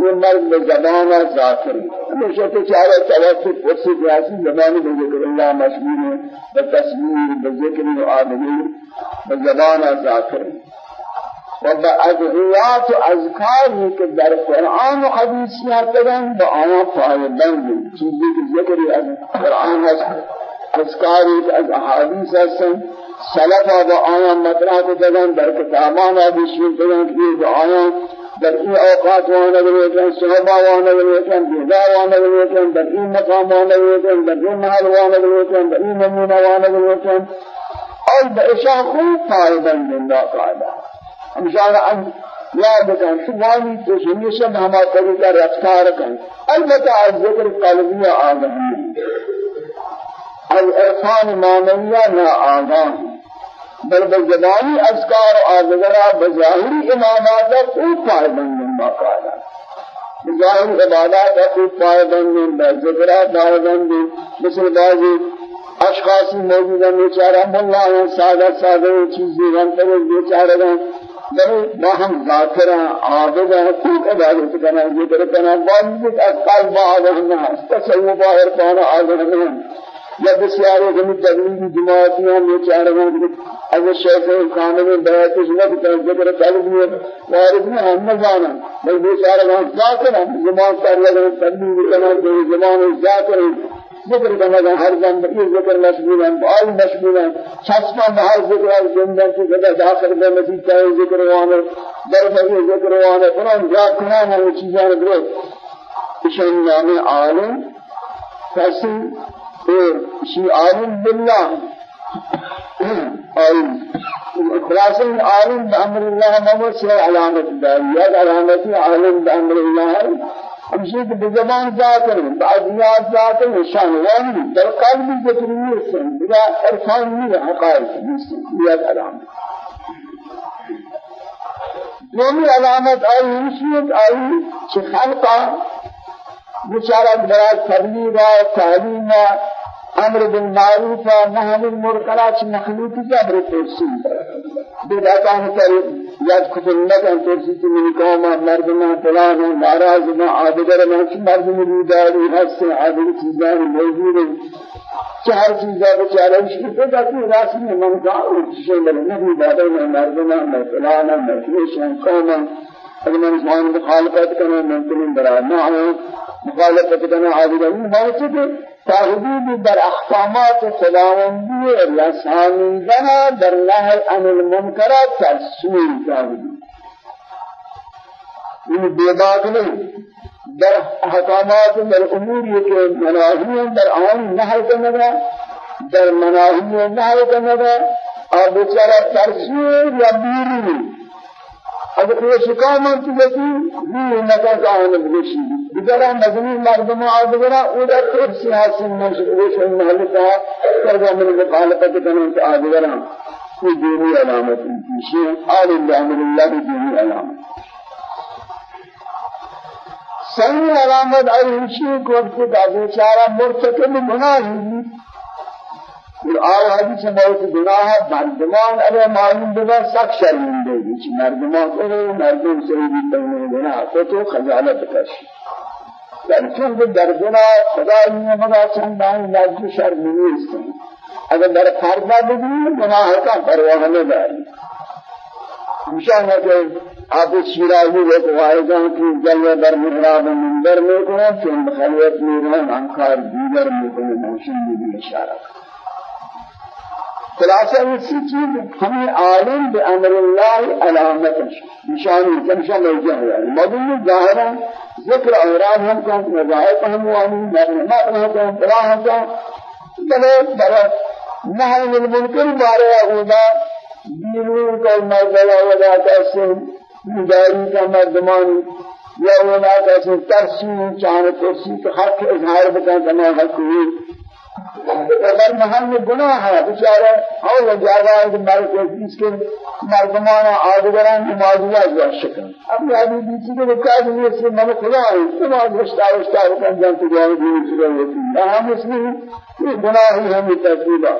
یہ مرد زبان ذاکر ہمیشہ تو چارہ توسط وسط ریاسی زبان بذکر اللہ مشغول ہے بتصویر بذکر و آدمی بزبان ذاکر و بأدعیات و اذکاری کہ در قرآن و حدیث میں تگن با اذکاری از احادیث هستن سلف با آیان مطرح بدن در کتابان بشیر بدن که آیان در این اوقات وأنا بلیتن صحبه وأنا بلیتن بیدار وأنا بلیتن در این مقام وأنا بلیتن در این محل وأنا بلیتن در این نمونه وأنا بلیتن اور بإشاء خوب فائدن من لا قاعدة ہمشارہ آن یاد کن سبحانی تو ہمیشہ ہما طریقہ رفتار کن. البتہ از ذکر قلبی آگاہی از عرفان معنویہ نا آگاہ بل بزبانی اذکار و آدگرہ بظاہری امامات خوب پائبند من باقاعدہ بظاہری عبادات خوب پائبند من بذکرہ پائبند مثل بعضی اشخاصی موجود ہیں، بیچارہ ملا ہیں، سادہ سادہ چیزیں غنطر بیچارہ ہیں۔ یعنی بڑے باہم ذاکر ہیں، عابد ہیں، خوب عبادت کرنا ذکر کرنا واجب از قلب آدھرنا تصوف آہر پانا آدھرنا یا بسیاری ہم تبلیغی جماعتیاں یہ چاہ رہے ہیں اگر شیخ کامل بیعت سنت کا ذکر قلب میں وارد میں ہم نہ جانا بل بیچارے ہم ذاکر ہم زمان کر لگے تبلیغ کرنا جو زمان ذاکر ذکر کرنا کہ ہر دم یہ ذکر مشغول ہیں اور مشغول ہیں چھسپا ہر ذکر ہے زندہ سے زیادہ داخل میں مزید چاہے ذکر وأنا در میں ذکر وأنا قرآن جا قرآن ہے چیزیں درست اشان نام عالم کسی شي عالم بالله. خلاصة عالم بأمر الله ما هو شيء علامة داريات علامة عالم بأمر الله. کہ بزبان ذاتر بعضیات ذاتر نشان وانی در قلب ذکری سن بلا عرفان نہیں حقائق یہ علامت دومی علامت آئی ہمشیت آئی کہ بچارت برای تبلیغ تعلیم أمر بالمعروف و نهی عن المنکر چه مخلوقی جبر ترسیم بدعتان کر یاد کتن نکن ترسی که من قوم مردم فلان ناراض ما عابدر ما چه مردم بیداری هست عابد چیزان موجود. هر چیزا بچاره اشکی پیدا کی راسی من کار چیزی مل نبی داده من مردم من فلان من فلان قوم. من زمان مخالفت کنم ممکن برای ما مخالفت کنم عابدر ما چه تحدید در احکامات خداوندی رسانیدن در نهی عن المنکرات ترسول تحدید این بیباک نہیں در احکامات در اموری کے مناہی در آن نهی کنگا در مناہی نهی کنگا اور بچارہ ترسول یا بیری اگر کوئی شکامت بکی یہ نکاح آن بگشی دیگر مدنی مردم آدگرا اودا خیر سیاسی مشغول شن محلتا کرگا من مخالفت کنن کہ آدگرا کوئی دینی علامت انتیشی عالم بعمل اللہ دینی علامت صحیح علامت ایشی کو وقت بیچارہ مرتکب گناہ ہی قرآن حدیث موت گناه مردمان اگر معلوم ببر سخت شرمنده چی مردمان اگر مردم سعیدی بین گناه تو خجالت کش در چون در گناه خدا این خدا چندان مردم شرمنده است اگر در فردا بگیم گناه کا پروا نداری مشان که آپ شیراہی ایک واحدہ کی جلوہ در محراب منبر میں کنو چون بخلیت میں رہن انکار دیگر میں کنو موشن بھی اشارہ خلاصہ اسی چیز ہمیں عالم بأمر اللہ علامت نشانی جمشہ موجہ ہے۔ مدن ظاہرہ ذکر اوراد ہم کا وظائف ہم وانی محرمات ہم کا فلاح ہم کا بلے بلے نحن المنکر بارے اودا دینور کا مرزلہ ودا تحسن مداری کا مردمان یا ودا تحسن ترسین چاہنے ترسی کہ حق اظہار بکن کنا حق ہوئی۔ اگر محل گناہ ہے بیچارہ اور جگہ ہے اس کے مردمان آدگران نمازیہ جو شکن. اب یہ ابھی بیچی کے وقت میں اس من خدا ہے نماز رشتہ رشتہ کن جان تو جان دی چیز ہے ہم اس میں یہ گناہ ہی ہم تقریبا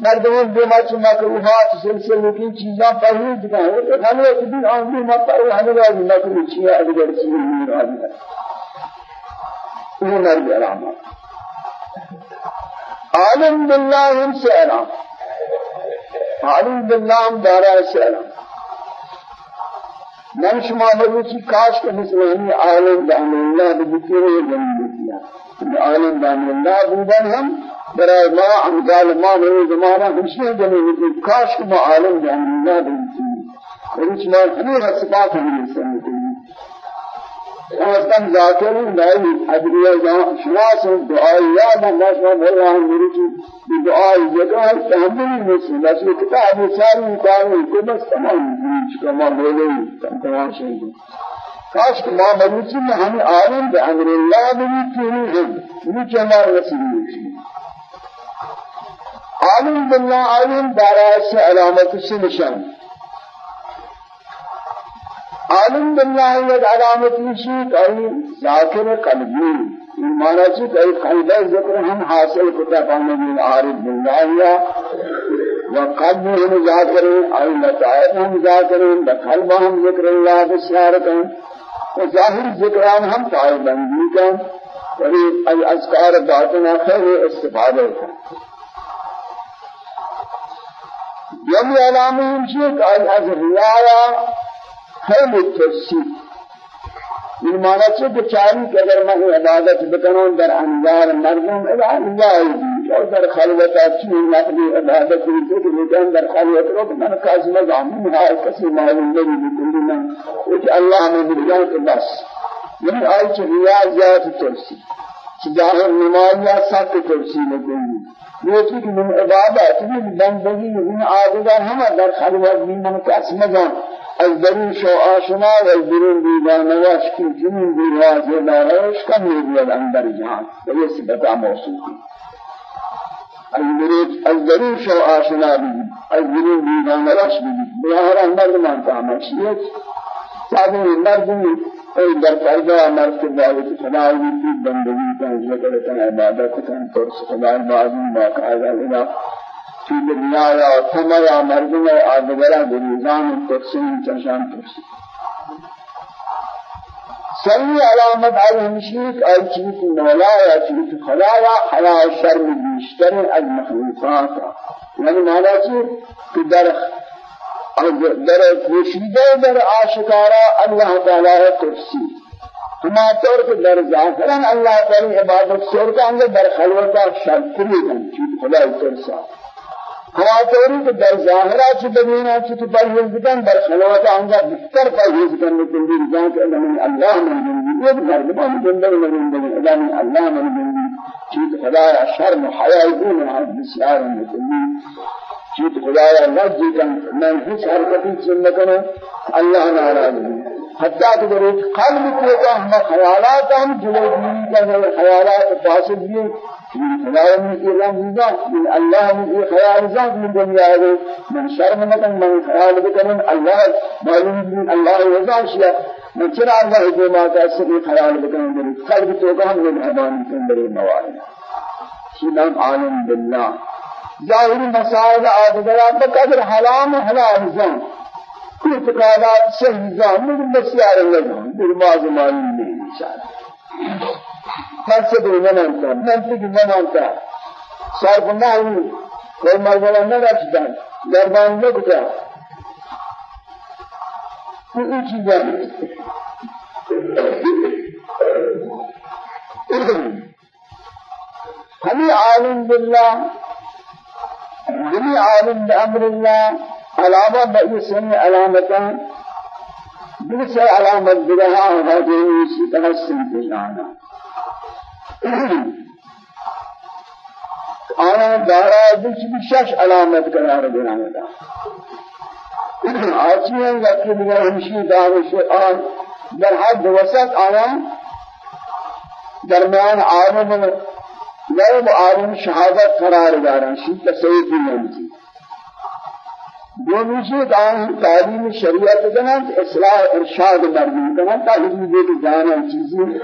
مردمان بے ماچ مکروہات سلسلے کی چیزاں پڑھی دکھا ہے تو ہم ایک دن آدمی مت پر ہمیں راضی مکروہ چیز ادگر نہیں راضی ہے عالم بالله هم سعرام عالم بالله هم دارا سعرام من شما بروچی کاش کے مسلمانی عالم دان اللہ بذکر جنت عالم دان اللہ بودن ہم برای ما امثال ما من زمانہ ہمشہ جنت کاش ما عالم دان اللہ بذکر بروچ ما ہمیں صفات ہمیں سمجھتے خواستم ذاکرین دائی ادریہ جان شناس دعائی یاد ہم نشما بھرا ہم میری کی دعائی جگہ تحملی نسی بس یہ کتاب ساری مقامی کو بس تمام چکا ما بولے تمام شہید کاش کہ ماں مروچی میں ہمیں عالم بے أمر اللہ بھی کیوں ہم نیچے ہمارا نصیب نہیں عالم بالله عالم دارا سے علامت سے نشان عالم بالله یک علامت نشید ای ذاکر قلبی این مانا چی کہ قلب ذکر ہم حاصل کتا پانے من عارف بالله یا و قلب ہم ذاکر ای لطائف ہم ذاکر قلب ہم ذکر اللہ بسیار کن و ظاہر ذکران ہم فائل بندی کن ولی الاذکار باطنہ خیر استفادہ ہے یوم علامہ ہمشی کہ از ترسی این معنی چه؟ که چاری که اگر من عبادت بکنم در انظار مردم الله اور در خلوت اچھی نقلی عبادت کی کہ لیکن در خلوت رو من کاز مزامین ہے کسی معلوم نہیں بکلی من کہ اللہ نے بجان کے بس. من آئی چھ ریاضیات ترسی چھ ظاہر نمائیہ سخت ترسی لگنی لیکن من عبادت من بندگی من آدگر همه در خلوت من کس مدن از دریش و آشنا و از درون دیوانواش که جنون دیواز و دارش کم میبید اندر جهان به یه صفت موصوفی از دریش و آشنا بگید از درون دیوانواش بگید به هر اندر من کامشیت صاحب مردمی در فردا مرد کے باوت خدای کی بندگی کا ذکر کرنا عبادت کرنا اور خدای معظم ما کا في دنیا یا تما یا مردم آدگرہ بریزان تقسیم چشان تقسیم سمی علامت على المشرك أي چیت مولا یا چیت خدا یا حیا شرم بیشتر از مخلوقات یعنی مانا چی کہ در در پوشیده در آشکارا اللہ تعالی کرسی. ہما طور کہ در ظاہران اللہ تعالی عبادت سورتا اندر در خلوتا شرطری کن چیت خدا کرسا. خواتوری کہ در ظاہرہ چی بنینا چی تو پرہیز بکن در خلوات آنجا بکتر پرہیز کرنے کے لیے جان کہ من اللہ من جنگی یہ مردمان زندگی من جنگی اللہ من اللہ من جنگی چیت خدایا شرم حیائی دون ہے بسیار مکنی چیت خدایا لجی کن میں ہیچ حرکتی چن نکنو اللہ ناراض حتى کہ قلب کو ہم خیالات ہم جلوی کا خیالات فاسد بھی خدای من کی رمضا من الله من کی خیال ذات من دنیا ہے من شرم نکن من خیال بکنن الله معلوم من الله رضا شیا من چرا الله جو ما کا خیال بکنن من قلب تو کا ہم مہربان کن بری موارد. عالم بالله. ظاهر مسائل آدگرات بقدر حلام حلال زن اعتقادات صحیح زن من بسیار لگن در بعض معلوم نہیں انشاءاللہ منصب نمانتا منصب نمانتا صرف نحوی کوئی مرمولا نرشدن دربان نکتا این چیزا ہمیں عالم بالله ہمیں عالم بأمر الله علامتان بلسے علامت برہا ہوگا جو اسی تحسن کے جانا آیا دارا بچ بشش علامت قرار دینا ہے آجی ہیں یکی دیگر ہمشی دارش آن در حد وسط آیا درمیان عالم غیب عالم شهادت قرار دارن شی تصویر کی نمتی دومیشی آن تعلیم شریعت کنند اصلاح ارشاد مردم کنند تا حدود جانا چیزی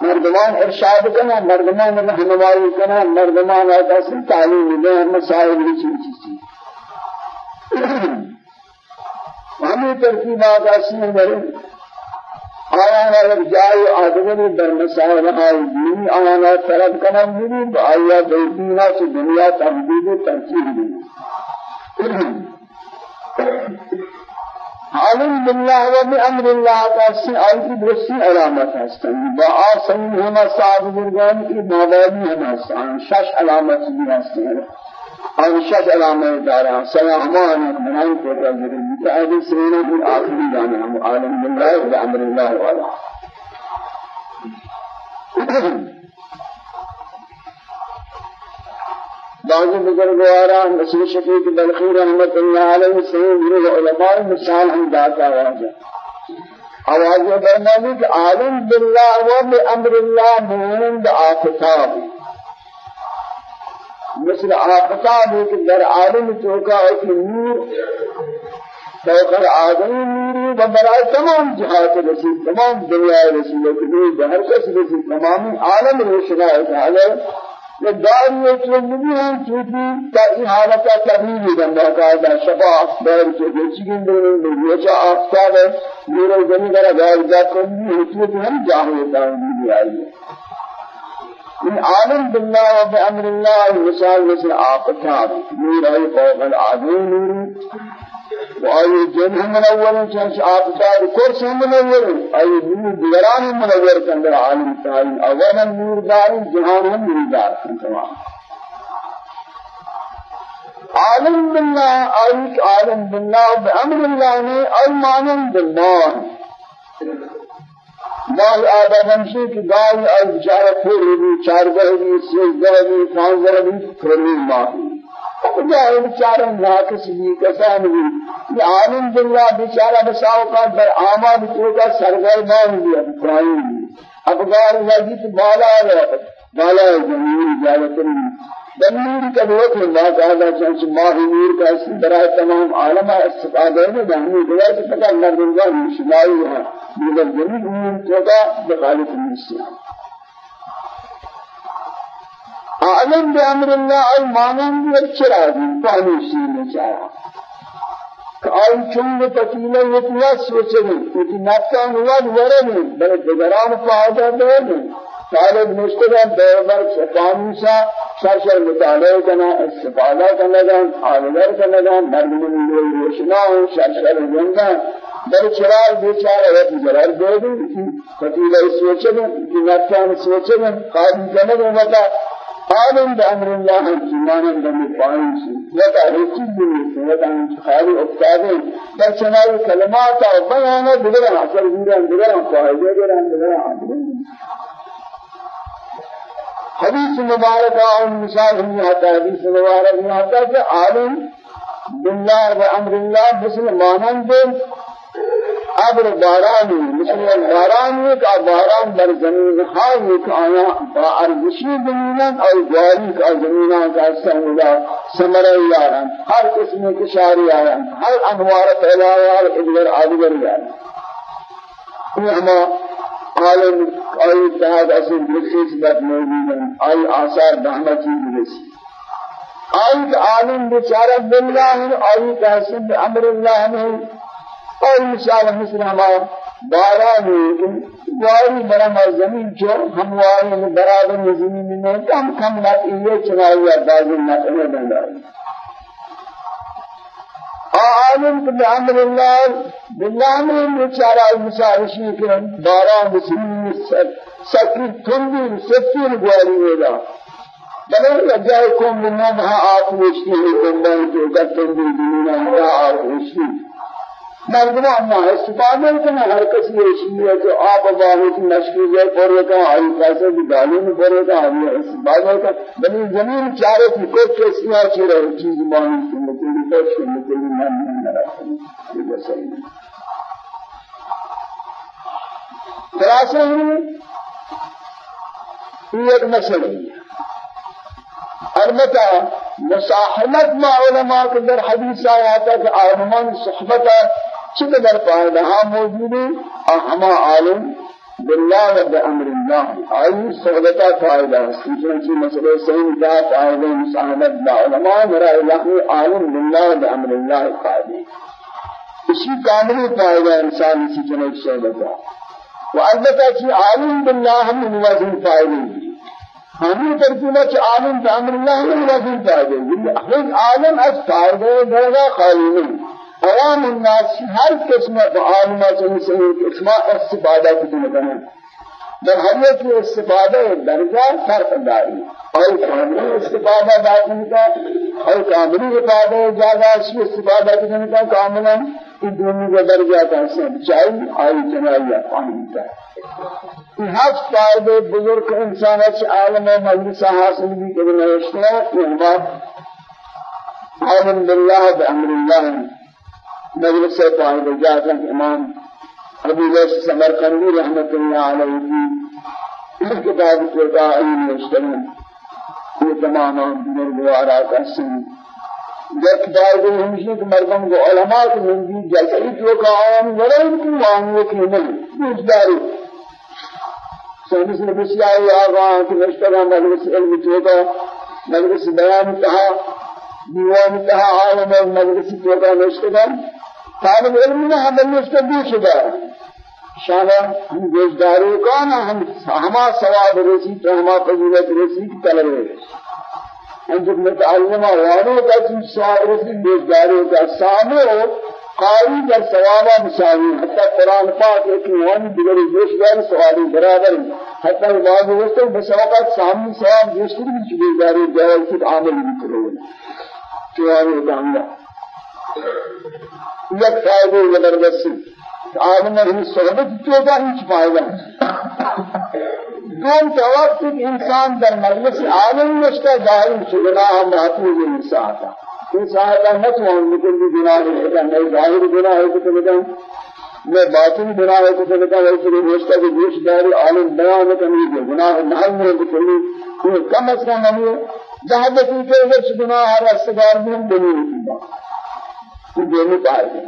مردمان ارشاد کنا مردمان رہنمائی کنا مردمان آداسی تعلیم دے مسائل کی چیزی ہمیں ترکیبات آسی ہیں آیان اگر جائے آدمی در مسائل آئی دینی آیان طلب کنا دینی تو آیا دینا سے دنیا تحدید ترکیب دینی عالم بالله وبأمر الله تاسي آية درسي علامات هستن با آسان هما صاحب برگان کی مابادی ہم ہستن شش علامات بھی ہستن اور شش علامات دارا. سلامان بنان کو ذکر متعدد سنين في آخری جانا ہم عالم بالله وبأمر الله والا. بعض بزرگواران مسیح شفیق بلخی رحمت اللہ علیہ سید علماء مثال ہم داتا واجہ آواز. برنامه کہ عالم بالله و بامر الله مومن بآفتاب مثل آفتاب کہ در عالم چوکا ہے نور فوق العالم نوری و برای تمام جهات رسول تمام دنیا رسول کے لیے ہر کس رسول تمام عالم روشنا ہے یہ داری چیز نہیں ہے چوٹی تا ای حالتا تبلیغ بندہ قاعدہ شفا دار کے دیچگن دے میں یہ چا آفتاب ہے میرے زمین جا کوئی نہیں ہے ہم جاہے دار آئی من عالم بالله وبأمر الله مثال مثل آفتاب. نور أي فوق العظيم نور وأي جنه منور شمس آفتاب. كرس منور أي نور ديران منور كندر عالم تعالى أولا نور دار جهان هم نور دار تمام. عالم بالله أي عالم بالله بأمر الله أي مانن بالله. مال آدم ہمشی کی گائی اور بچارہ پھر بھی چارگاہ بھی سیزدہ بھی پانزدہ بھی پھری ماہی جائے بچارہ ناکس بھی کسان بھی یہ عالم باللہ بچارہ بساوقات در آماد تو کا سرگرمان بھی ابراہیم بھی افغار وزیت بالا ہے بالا زمین جالتن دمیر کا بہت اللہ تعالیٰ چنچ ماہی نور کا اس برائے تمام عالمہ استفادہ ہے دہنی دلائے کہ پتہ اللہ رنگا مشلائی ہے مگر جميع امور توقع بخالف الاسلام اعلم بامر الله اي مانن بالچراغ پانی سینے چاہا آئی چنگ تکیلہ یتیا سوچنے کیونکہ نفسان ہوا ورنے بلے دگران فائدہ دے طالب مستقیم دوربر شفانوسا سرسر مطالعه کنا استفاده کنگان آلگر کنگان مردم میلی روشنا و سرسر جنگا در چرار بیچار وقت جرار دو دی فتیل سوچن کی نفسان سوچن قادم کنگ وقتا عالم بأمر الله ایمان دم پائیں سے وقتا رچی بھی وقتا خالی افتادے در چنائی کلمات و بیان دیگر حاصل دیگر دیگر فائدے دیگر دیگر حدیث مبارک اور مثال ہم حتا حدیث مبارک میں آتا ہے کہ عالم بالله و امر الله مسلمانان دے ابر باران مثل باران کا باران در زمین ہائی کہ آیا با ارزشی زمینان اور جاری کا زمینان کا سمجھا سمرے یاران، ہر قسم کے شاری آیان ہر انوار پھیلا یار ادھر آدھگر یار یہ ہمارا عالم آئی اتحاد اصل بخصیص بات موجود ہیں آئی آثار بہما چیز بسی آئی عالم بچارہ باللہ آئی تحسن أمر اللہ میں اور مثال مثل ہمارا باران واری برام زمین جو ہمواری برابر زمین میں کم کم نہ یہ چنائی بازی نہ کرنے بندہ عالم بأمر الله بالله من بشارة المسارشين كن باران بسمين سكين تنبين سفين قوالي ولا بلے جائے من نمها آتوشتی ہے کندن جو گتن مردمان ما استفاده کنه هر کسی ایشیه که آب باهوت مشکوزه پره کنه آئی کاسه بھی گالین پره کنه آئی استفاده کنه بلی زمین چاره کی کوئی کسی ها چیره چیز مانی سنتی کوئی سنتی من نرسل یہ صحیح خلاصہ یہ ایک مسئلہ البتہ مصاحبت مع علماء کے در حدیث آیا تھا کہ عالمان صحبت چند در فائدہ موجود ہے ہما عالم بالله و بأمر الله آئی صحبتا فائدہ سوچنا چی مسئلہ صحیح دا فائدہ مصاحبت با علماء مرا الہی عالم بالله و بأمر الله فائدہ اسی کاملی فائدہ انسان اسی چنہ صحبتا و البتہ چی عالم بالله ہم موازن فائدہ ہمیں ترجمہ چ عالم بأمر الله ہم موازن فائدہ عالم از فائدہ درجہ خالی نہیں عوام الناس ہر قسم عالمات سے قسم استفادہ کی کرنا در ہر کی استفادہ درجہ فرق داری اور کاملی استفادہ داری کا اور کاملی استفادہ زیادہ اسی استفادہ کرنے کا کاملا کہ دونوں کا درجہ کا سب چاہیے آئی چنائی پانی کا ہر فائدے بزرگ انسان اچ عالم مجلس حاصل بھی کرنا ہے یہ ہمارا عالم بالله بأمر الله مجلس قائد اجازت إمام أبو لیس سمرقندی رحمت اللہ علیہ کی کتاب کے قائل مشتمل یہ تمام بزرگوارا کا سن جب کتاب کو ہمشی کہ مردم کو علماء کو مندی جلسی تو کا عام ورن کی وانگو کی نہیں پوچھ داری سنس بسیاری آقا کہ مشتبہ مجلس علم توقع مجلس بیان کہا دیوان کہا عالم مجلس توقع مشتبہ طالب علم نے ہم مشتبہ شدہ شانا ہم گوشداروں کا نا ہم ہما ثواب رسی تو ہما فضیلت رسی کی طلب ہے ہم جب متعلمہ وانوں کا چیز ثواب رسی گوشداروں کا سامنے قاری در ثوابا مساوی حتی قرآن پاک ایک وان دیگر جوش دار ثوابی برابر حتی بعض وقت بسوقات سامنے ثواب جوشتر بھی چلی داری جوال کی عامل بھی کرو چواری دانگا یک فائدہ زبردستی عالم ہی صحبت تو کا ہیچ فائدہ دوم توقت انسان در مجلس عالم نشتا ظاہر شگناہ محفوظ انسان این ساعتا نتوان لیکن بھی گناہ ہے میں ظاہر گناہ ہے کہ تمہیں میں باطن گناہ ہے کہ تمہیں ویسے بھی نوشتا کہ گوش داری عالم بیان کرنی ہے گناہ محل میں بکلی یہ کم از کم نہیں کہ وہ گناہ ہے رستگار بنی ہوئی یہ دونوں پائے گئے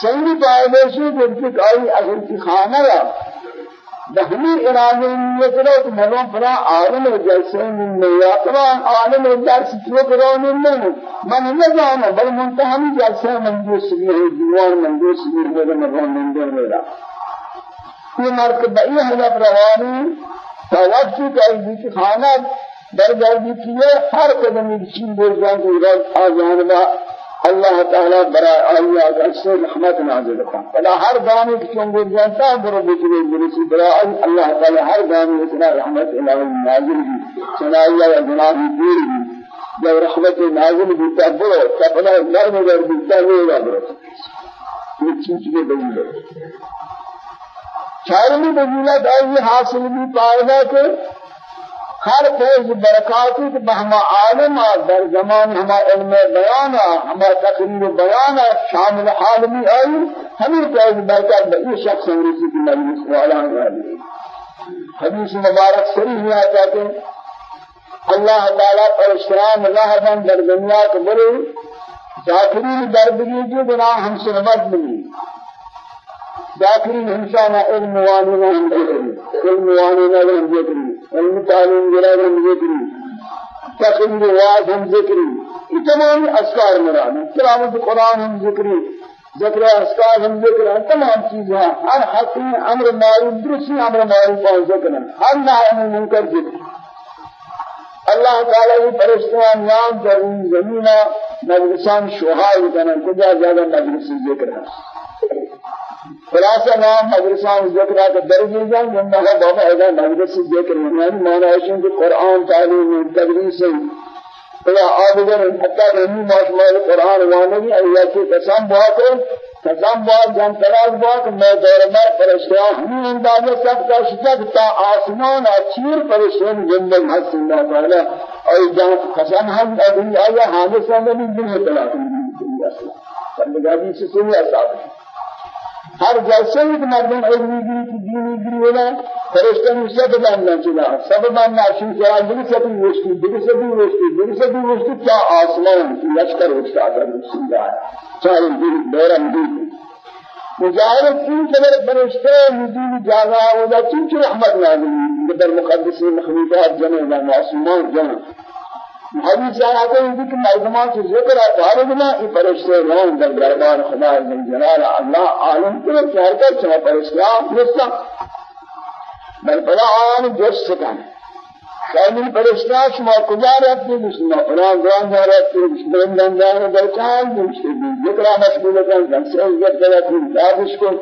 سنگی پائے گئے کہ کہ آئی اصل کی خانہ بہمی ارادے نیت رو کہ ملوں پرا عالم جیسے من نیاترا عالم درس تو کرون نہیں من نہ جانا بل منتہم جیسے منجوس بھی ہے دیوان منجوس بھی ہے مرون من دے میرا یہ مرتبہ یہ ہے روانی توجہ کا بھی خانہ. در گردی کیے ہر قدم چین بول جان کو راز آ جانبا اللہ تعالی برا آیا سے رحمت نازل کا فلا ہر گانے کی چنگور جانتا برو بکری برسی برا اللہ تعالی ہر گانے اتنا رحمت الہی نازل بھی سنایا یا گناہ دور بھی جب رحمت نازل بھی تب برو تب بلا نرم گر بھی تب ہوگا برو. یہ چیز کے دلیل چارمی دلیلت آئی حاصل بھی پائے گا کہ ہر فیض برکاتی کہ بہما عالم ہاں، در زمان ہما علم بیان ہاں، ہما تقریر بیان ہاں، شامل عالمی آئی، ہمیں فیض برکات بئی شخص رسی کی مجلس والا ہے حدیث مبارک سری ہوا چاہتے اللہ تعالیٰ پر اشترام اللہ در دنیا کو بڑے ذاکرین در بگی جو ہم سے نمت ملی۔ ذاکرین ہمشانہ علم ذکری علم وانینا ہم ذکری علم تعلیم جلال ہم ذکری تقریر واز ہم ذکری یہ تمام اسکار مراد. ہیں تلاوت قرآن ہم ذکری ذکر اسکار ہم ذکر ہیں تمام چیزیں ہر حقی أمر معروف درستی أمر معروف اور ذکر. ہیں ہر نحن منکر ذکر. اللہ تعالی یہ فرشتیان یان در زمینہ مجلسان شوہائی کنن کجا زیادہ مجلس ذکر ہے؟ خلاصہ نام مدرسان ذکر کا درجہ جان جنہ بابا ہے مدرسہ ذکر یعنی معنی ہے کہ قرآن تعلیم تدریس یا آدگر حتی رہنی ماشمال قرآن وانگی اییا کی قسم بوا کر قسم بوا جان تلاز بوا کہ میں دور میں فرشتہ ہمیں اندازہ سب کا شکت تا آسمان اچیر فرشتوں جنبل حس اللہ تعالی اور جان قسم ہم ابھی آیا حادثہ میں بھی دنیا تلاقی بندگاہی سے سنیا صاحب ہر جیسے ایک مردم علمی گری کی دینی گری ہونا فرشتہ نے سب ماننا چلا سب ماننا شن سے دل سے بھی وشتی دل سے بھی وشتی دل سے بھی وشتی کیا آسمان کی لشکر اٹھتا کر ہے چاہے دل دورم دل مجاہد تین قدر فرشتہ نزول جاگا ہوگا چون چون رحمت نازلی در مقدس مخلوقات جمع معصومان جمع حدیث ہے کہ مردمان سے ذکر افارد میں یہ فرشتے رون در دربار خدا جل جلال اللہ عالم کے چہر کا چھ فرشتہ فرشتہ بل بلا آن جس سکن خیلی فرشتہ شما کجا رہتے بسم اللہ قرآن قرآن جا رہتے بسم اللہ جانے در چاہاں ذکر مشغول کن جنسے عزت کرتے دادش کو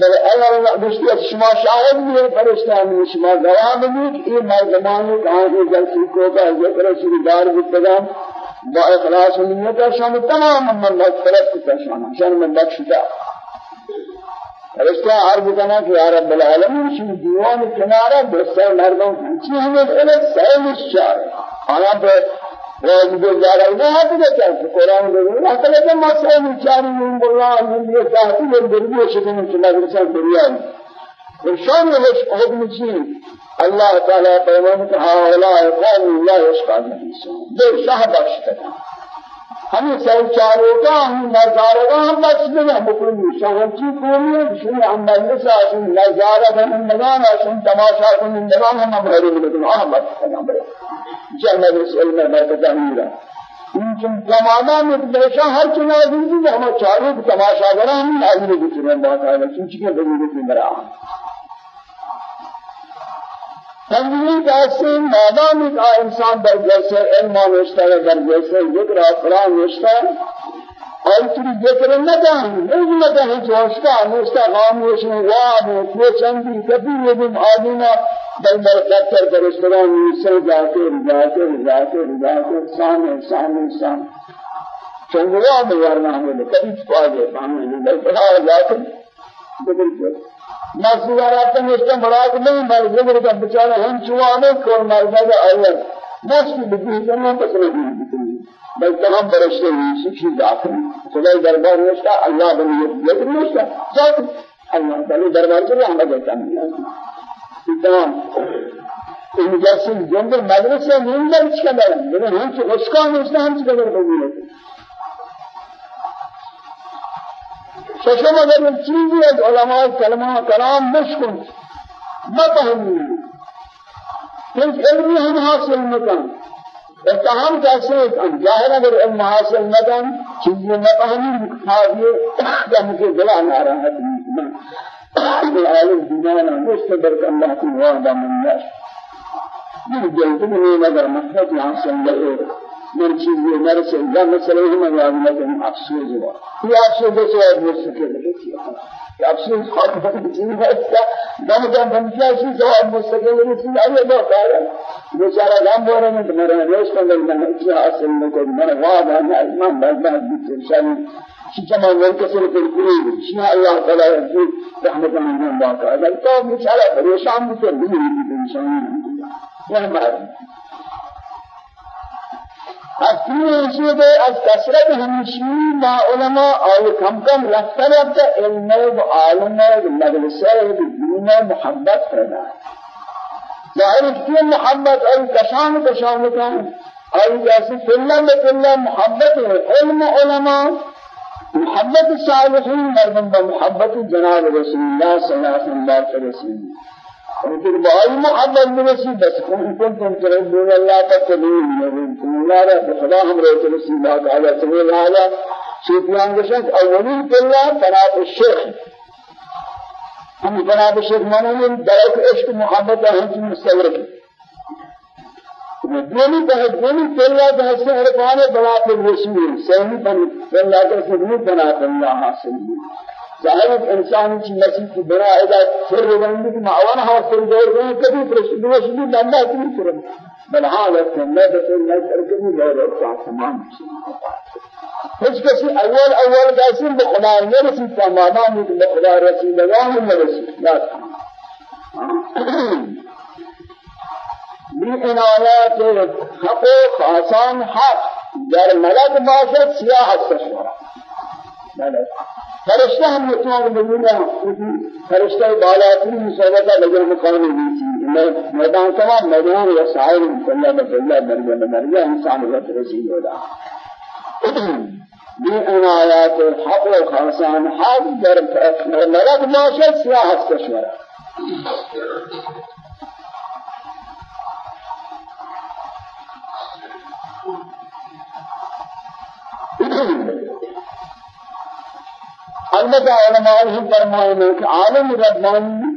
بل اگر دوستی شما شاهد بھی ہے فرشتہ میں شما گواہ بھی یہ مردمان کہاں کے جلسی کو کا ذکر شری دار بتگام با اخلاص نیت شان تمام من مغفرت کا شان شان من بخشتا فرشتہ عرض کرنا کہ یا رب العالمین شما دیوان کنارہ دوسرے مردوں کی ہمیں غلط سہل الشار آنا پہ وجب جارا نه هذا كان القرآن يقول حتى لو ما سأل جاري من الله من يساعد من دربي شكل في مدرسة الدنيا وشان ليش حكم شيء الله تعالى بيان هؤلاء قوم لا يشقى به شاه بخشته ہمیں سر چاروں کا ہم نظارہ کا ہم مسجد میں مکمل شہرچی کوئی شنو ہم مجلس آسن نظارہ کا نظام آسن تماشا کا نظام ہم ہمارے لیے احمد سلام جنت رسول میں برکت امیرہ چون زمانہ میں ہمیشہ ہر چیز عزیزی ہم چاروں تماشا کرا ہم حاضر بچے بات ہے چونکہ کہ بڑی بڑی مرا تنظیم کیسے میدان کا انسان در جیسے علم نوشتا ہے در جیسے ذکر قرآن نوشتا ہے اور تری ذکر نہ کہیں نہیں نہ کہیں جوشتا نوشتا خاموش میں واب ہے کوئی چندی کبھی یہ بھی آدمینا در مرکز کر در رستوران سے جا کے جا کے جا کے جا کے سامنے سامنے سامنے چنگوا میں ورنہ ہمیں کبھی چھپا دے سامنے در بڑا جا کے ذکر مسیحات میں اس کا بڑا نہیں مر زبر کا بیچارہ ہم چوانے کو مر گیا اول بس کی بھی جنوں کو سمجھ نہیں بل تمام فرشتے ہیں شکی داخل خدا دربار میں اس اللہ بنی یہ نہیں اس کا سب اللہ تعالی دربار سے ہم دیتا ہے تمام ان جیسے جنگل مدرسے میں اندر اس کا ہے لیکن ہم اس کا ہم اس کا ہم ششم اگر ایک چیزی ہے علماء کلمہ کلام مشکل نہ پہنی پھر علمی ہم حاصل مکان اتهام کیسے ظاہر اگر علم حاصل نہ کن چیزیں نہ پہنی خاصی کہ مجھے دلا ناراحت نہیں عالم دنیا مستبر اللہ کی وعدہ من ناش یہ جلد میں اگر مقصد حاصل نہ من چیزی نرسل یا مسئلہ ہم یاد لگن افسوس ہوا یہ افسوس سے مستقل ہے افسوس خاطر چیز ہے دم دم بنتا ہے جواب مستقل ہے ارے دو کار بیچارہ غم ہو رہے ہیں میرے روز کو لگنا ہے کہ حاصل نہ کوئی میرا وعد ہے ایمان برداشت بھی شامل كما منتصر في القلوب شاء الله تعالى يرجو رحمة من الله تعالى تو بیچارہ پریشان بھی کر دی انسان یہ ہمارا اصلی شده از کسرت همیشی ما علماء آئی کم کم رفتن رفت علم و عالم و مدرسه و دین محبت پیدا ظاہر کی محبت آئی کشان کشان کن آئی جیسے فلن بفلن محبت علم علماء محبت صالحین مردم بمحبت جناب رسول الله صلی اللہ علیہ وسلم لیکن بہت محبت برسی بس کن کنتم تردون اللہ تقبیل یقین اللہ رب خدا ہم رہتے رسول اللہ تعالی سمی اللہ شیطان گشت اولین کلا بناب الشیخ. ہم بناب الشیخ منوی درک عشق محبت ہم کی مستورک دومی تحت دومی کلا تحت سے عرفان بناب الرسول سہمی بن اللہ کا سبنی بناب اللہ حاصل ظاہر إنسان کی نصیب کی بنا ہے سر بندی کی معاون ہو سر دور میں کبھی پرشد وشدی بندہ کی کرم بل حالت میں بس میں کر کے بھی لے رہا تمام کچھ کسی أول أول کیسے بخدا یہ رسید تماما نہیں بخدا رسید اللہ میں رسید لا. بی عنایات حق و خاصان حق. در ملک باشد سیاح السشورة ملک. فرشتہ ہم اتنا نمونہ فرشتہ بالاتری مسابقہ لگر مقام نہیں میدان تمام میدان یا سائر اللہ بسلہ درجہ درجہ انسان وقت رسید ہوتا بی ان آیات الحق و خاصان حق در ملک ماشد سیاح استشورہ البتہ علماء ہی فرمائیں گے کہ عالم ربانی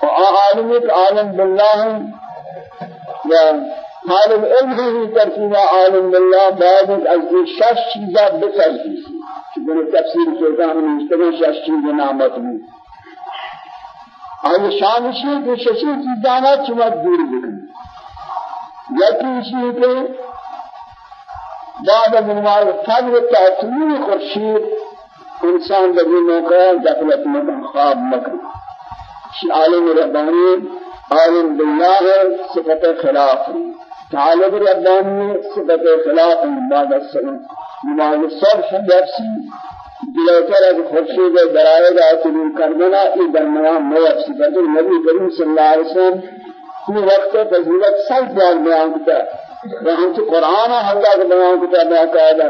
اور عالم ایک عالم باللہ ہیں۔ یا عالم علم ہی ترکیبہ عالم باللہ، بعد از شش چیزہ بسرکی کہ میں نے تفسیر کہتا ہم نے اس طرح شش چیزہ نامت میں اور شان اس ہے کہ شش چیزہ نہ چمک دور بکنی یکی اس لیے کہ بعد از انوار فضل تحصیل خرشید انسان بدی موقع غفلت میں خواب مکن عالم ربانی عالم بالله صفت خلاف طالب ربانی صفت خلاف بعد السلام. نماز صبح نفسی دلوتر از خورشید درائے گا طلوع کردنا ای درمیان نفسی بدل نبی کریم صلی اللہ علیہ وسلم. یہ وقت فضیلت سب بیان بیان کتا. سے قرآن حتی بیان کتا بیان کتا.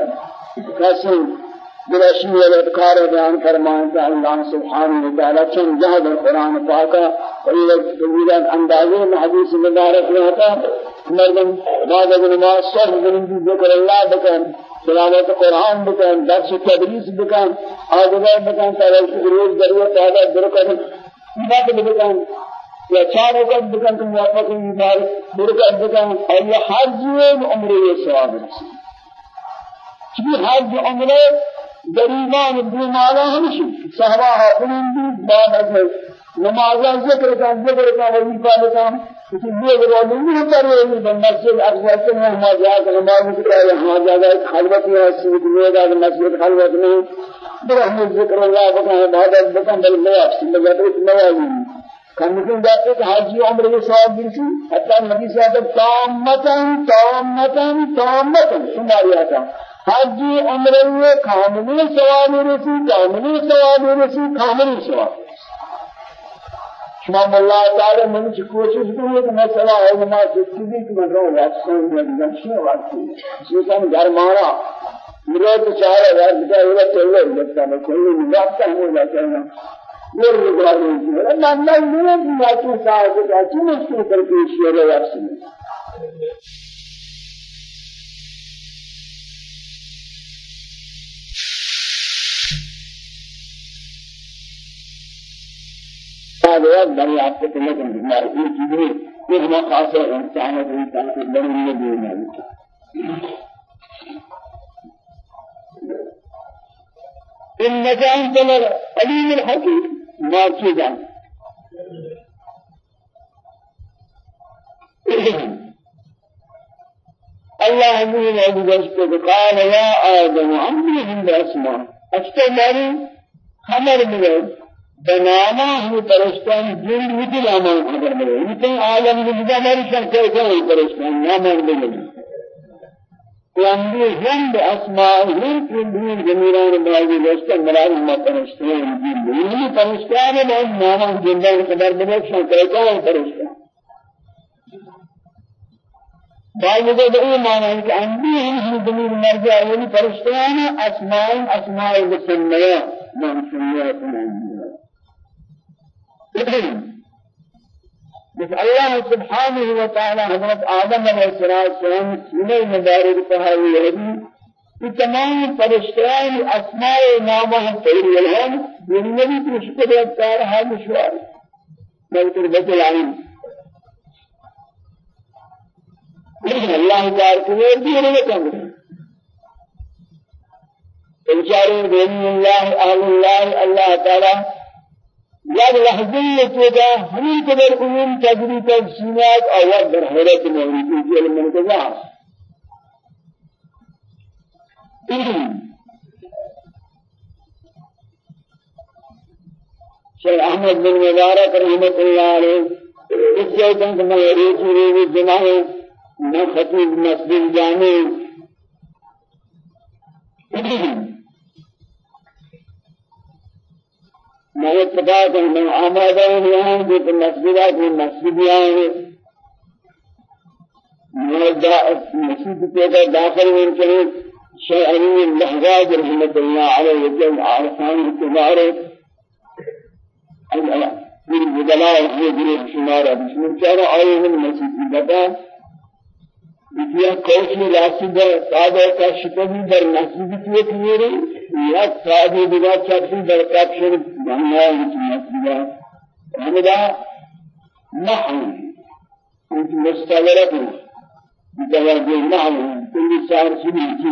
قسم برشی اذکار بیان فرمائے اللہ سبحانہ و تعالی چند جہد القرآن پاکا ویلت تبیلت اندازے میں حدیث مبارک ہوتا مردم بعد از نماز صرف زندگی ذکر اللہ بکن تلاوت قرآن بکن درس تدریس بکن آدھگر بکن تاکہ روز ضرورت آدھا برکت نقل بکن یا چار وقت بکن تو موافق برکت بکن اور یہ جیوے عمرے ثواب رسی چونکہ حج عمرے گریبان بیمارا ہمشی صحابہ بھی بعد از نمازہ ذکر کا ذکر کا وظیفہ لکا کسی یہ گروہ نہیں کر رہے ہیں مسجد افضل سے جا کر نماز کی ہمارا جا کر خلوت میں سید میرا مسجد خلوت میں برہم ذکر اللہ بکا عبادت بکا بل میں افسی لگا تو اس نوازی كان ذات حج عمر کے النبي صلى الله عليه وسلم تامتا تامتا تامتا شمار آتا حج عمر کاملی ثواب رسی کاملی ثواب رسی کاملی ثواب شما اللہ تعالی من کی کوشش کرے کہ میں صلاح ہے نماز کی کہ میں رو واسطے میں نشے واسطے سوسن گھر مارا میرے تو چاہے یار بیٹا یہ چلے لگتا ہے کوئی نہیں کا ہو جاتا ہے وہ رضا نہیں ہے نہ نہ نہیں ہے کہ صاحب کا چیز کر کے شعر واسطے هذا يقدر يعطيك لكم بالله في كبير يهما خاصة إنسانة إنسانة بني النبي إنك أنت العليم الحكيم ما كذا الله من أبو قال يا آدم أمرهم بأسماء أشتغل خمر من بنانا ہم پرستان جن وجہ لاما خبر ملے یہ تو عالم وجہ ہماری شنکر کو ہے پرستان. نام ملے قیامت ہم باسماءهم كلهم جميعا باقي دوست مراد ما پرستان جن یہ پرستان ہے نام جن خبر ملے شنکر کو ہے پرستان. بعض کو یہ معنی ہے کہ انبیاء ہم ضمیر مرجع یعنی فرشتیان اسماء اسماء مسمیہ منسویات ہیں بس الله سبحانه وتعالى حضرت آدم علیہ السلام سنة مبارک پہاوی رہی کہ تمام فرشتیان اسماء نامہ خیر الہم یہ نبی کی شکر اذکار ہے مشوار۔ ملکر بچل عین اللہ تعالی کو بھی رکھیں بیچارے دین اللہ اہل اللہ اللہ تعالی یک لحظه كده همین قدر علوم تجری تفسیرات آواز در حیرت موجودی که علم منتظر. شیخ احمد بن مبارک رحمت اللہ علیہ اس کہ میں ریچی ریچی جمعہ میں خطیب مسجد جانے میں اتفاق میں آمادہ ہوں یہاں جو کہ مسجدات میں مسجدیاں ہیں مسجد کے داخل میں چلے شیخ علی اللحظات رحمت اللہ علیہ وسلم عارفان اتبار من بدلاء الحجر شمارة بسم الله آيه من مسجد بتا بیا کوشی راسد ساده کا شکمی در مسجد کی کیری یا ساده بنا چاپی در کاپشن بنا مسجد ہمدا نحو انت مستغرق بتوجه نحو كل سار سنه في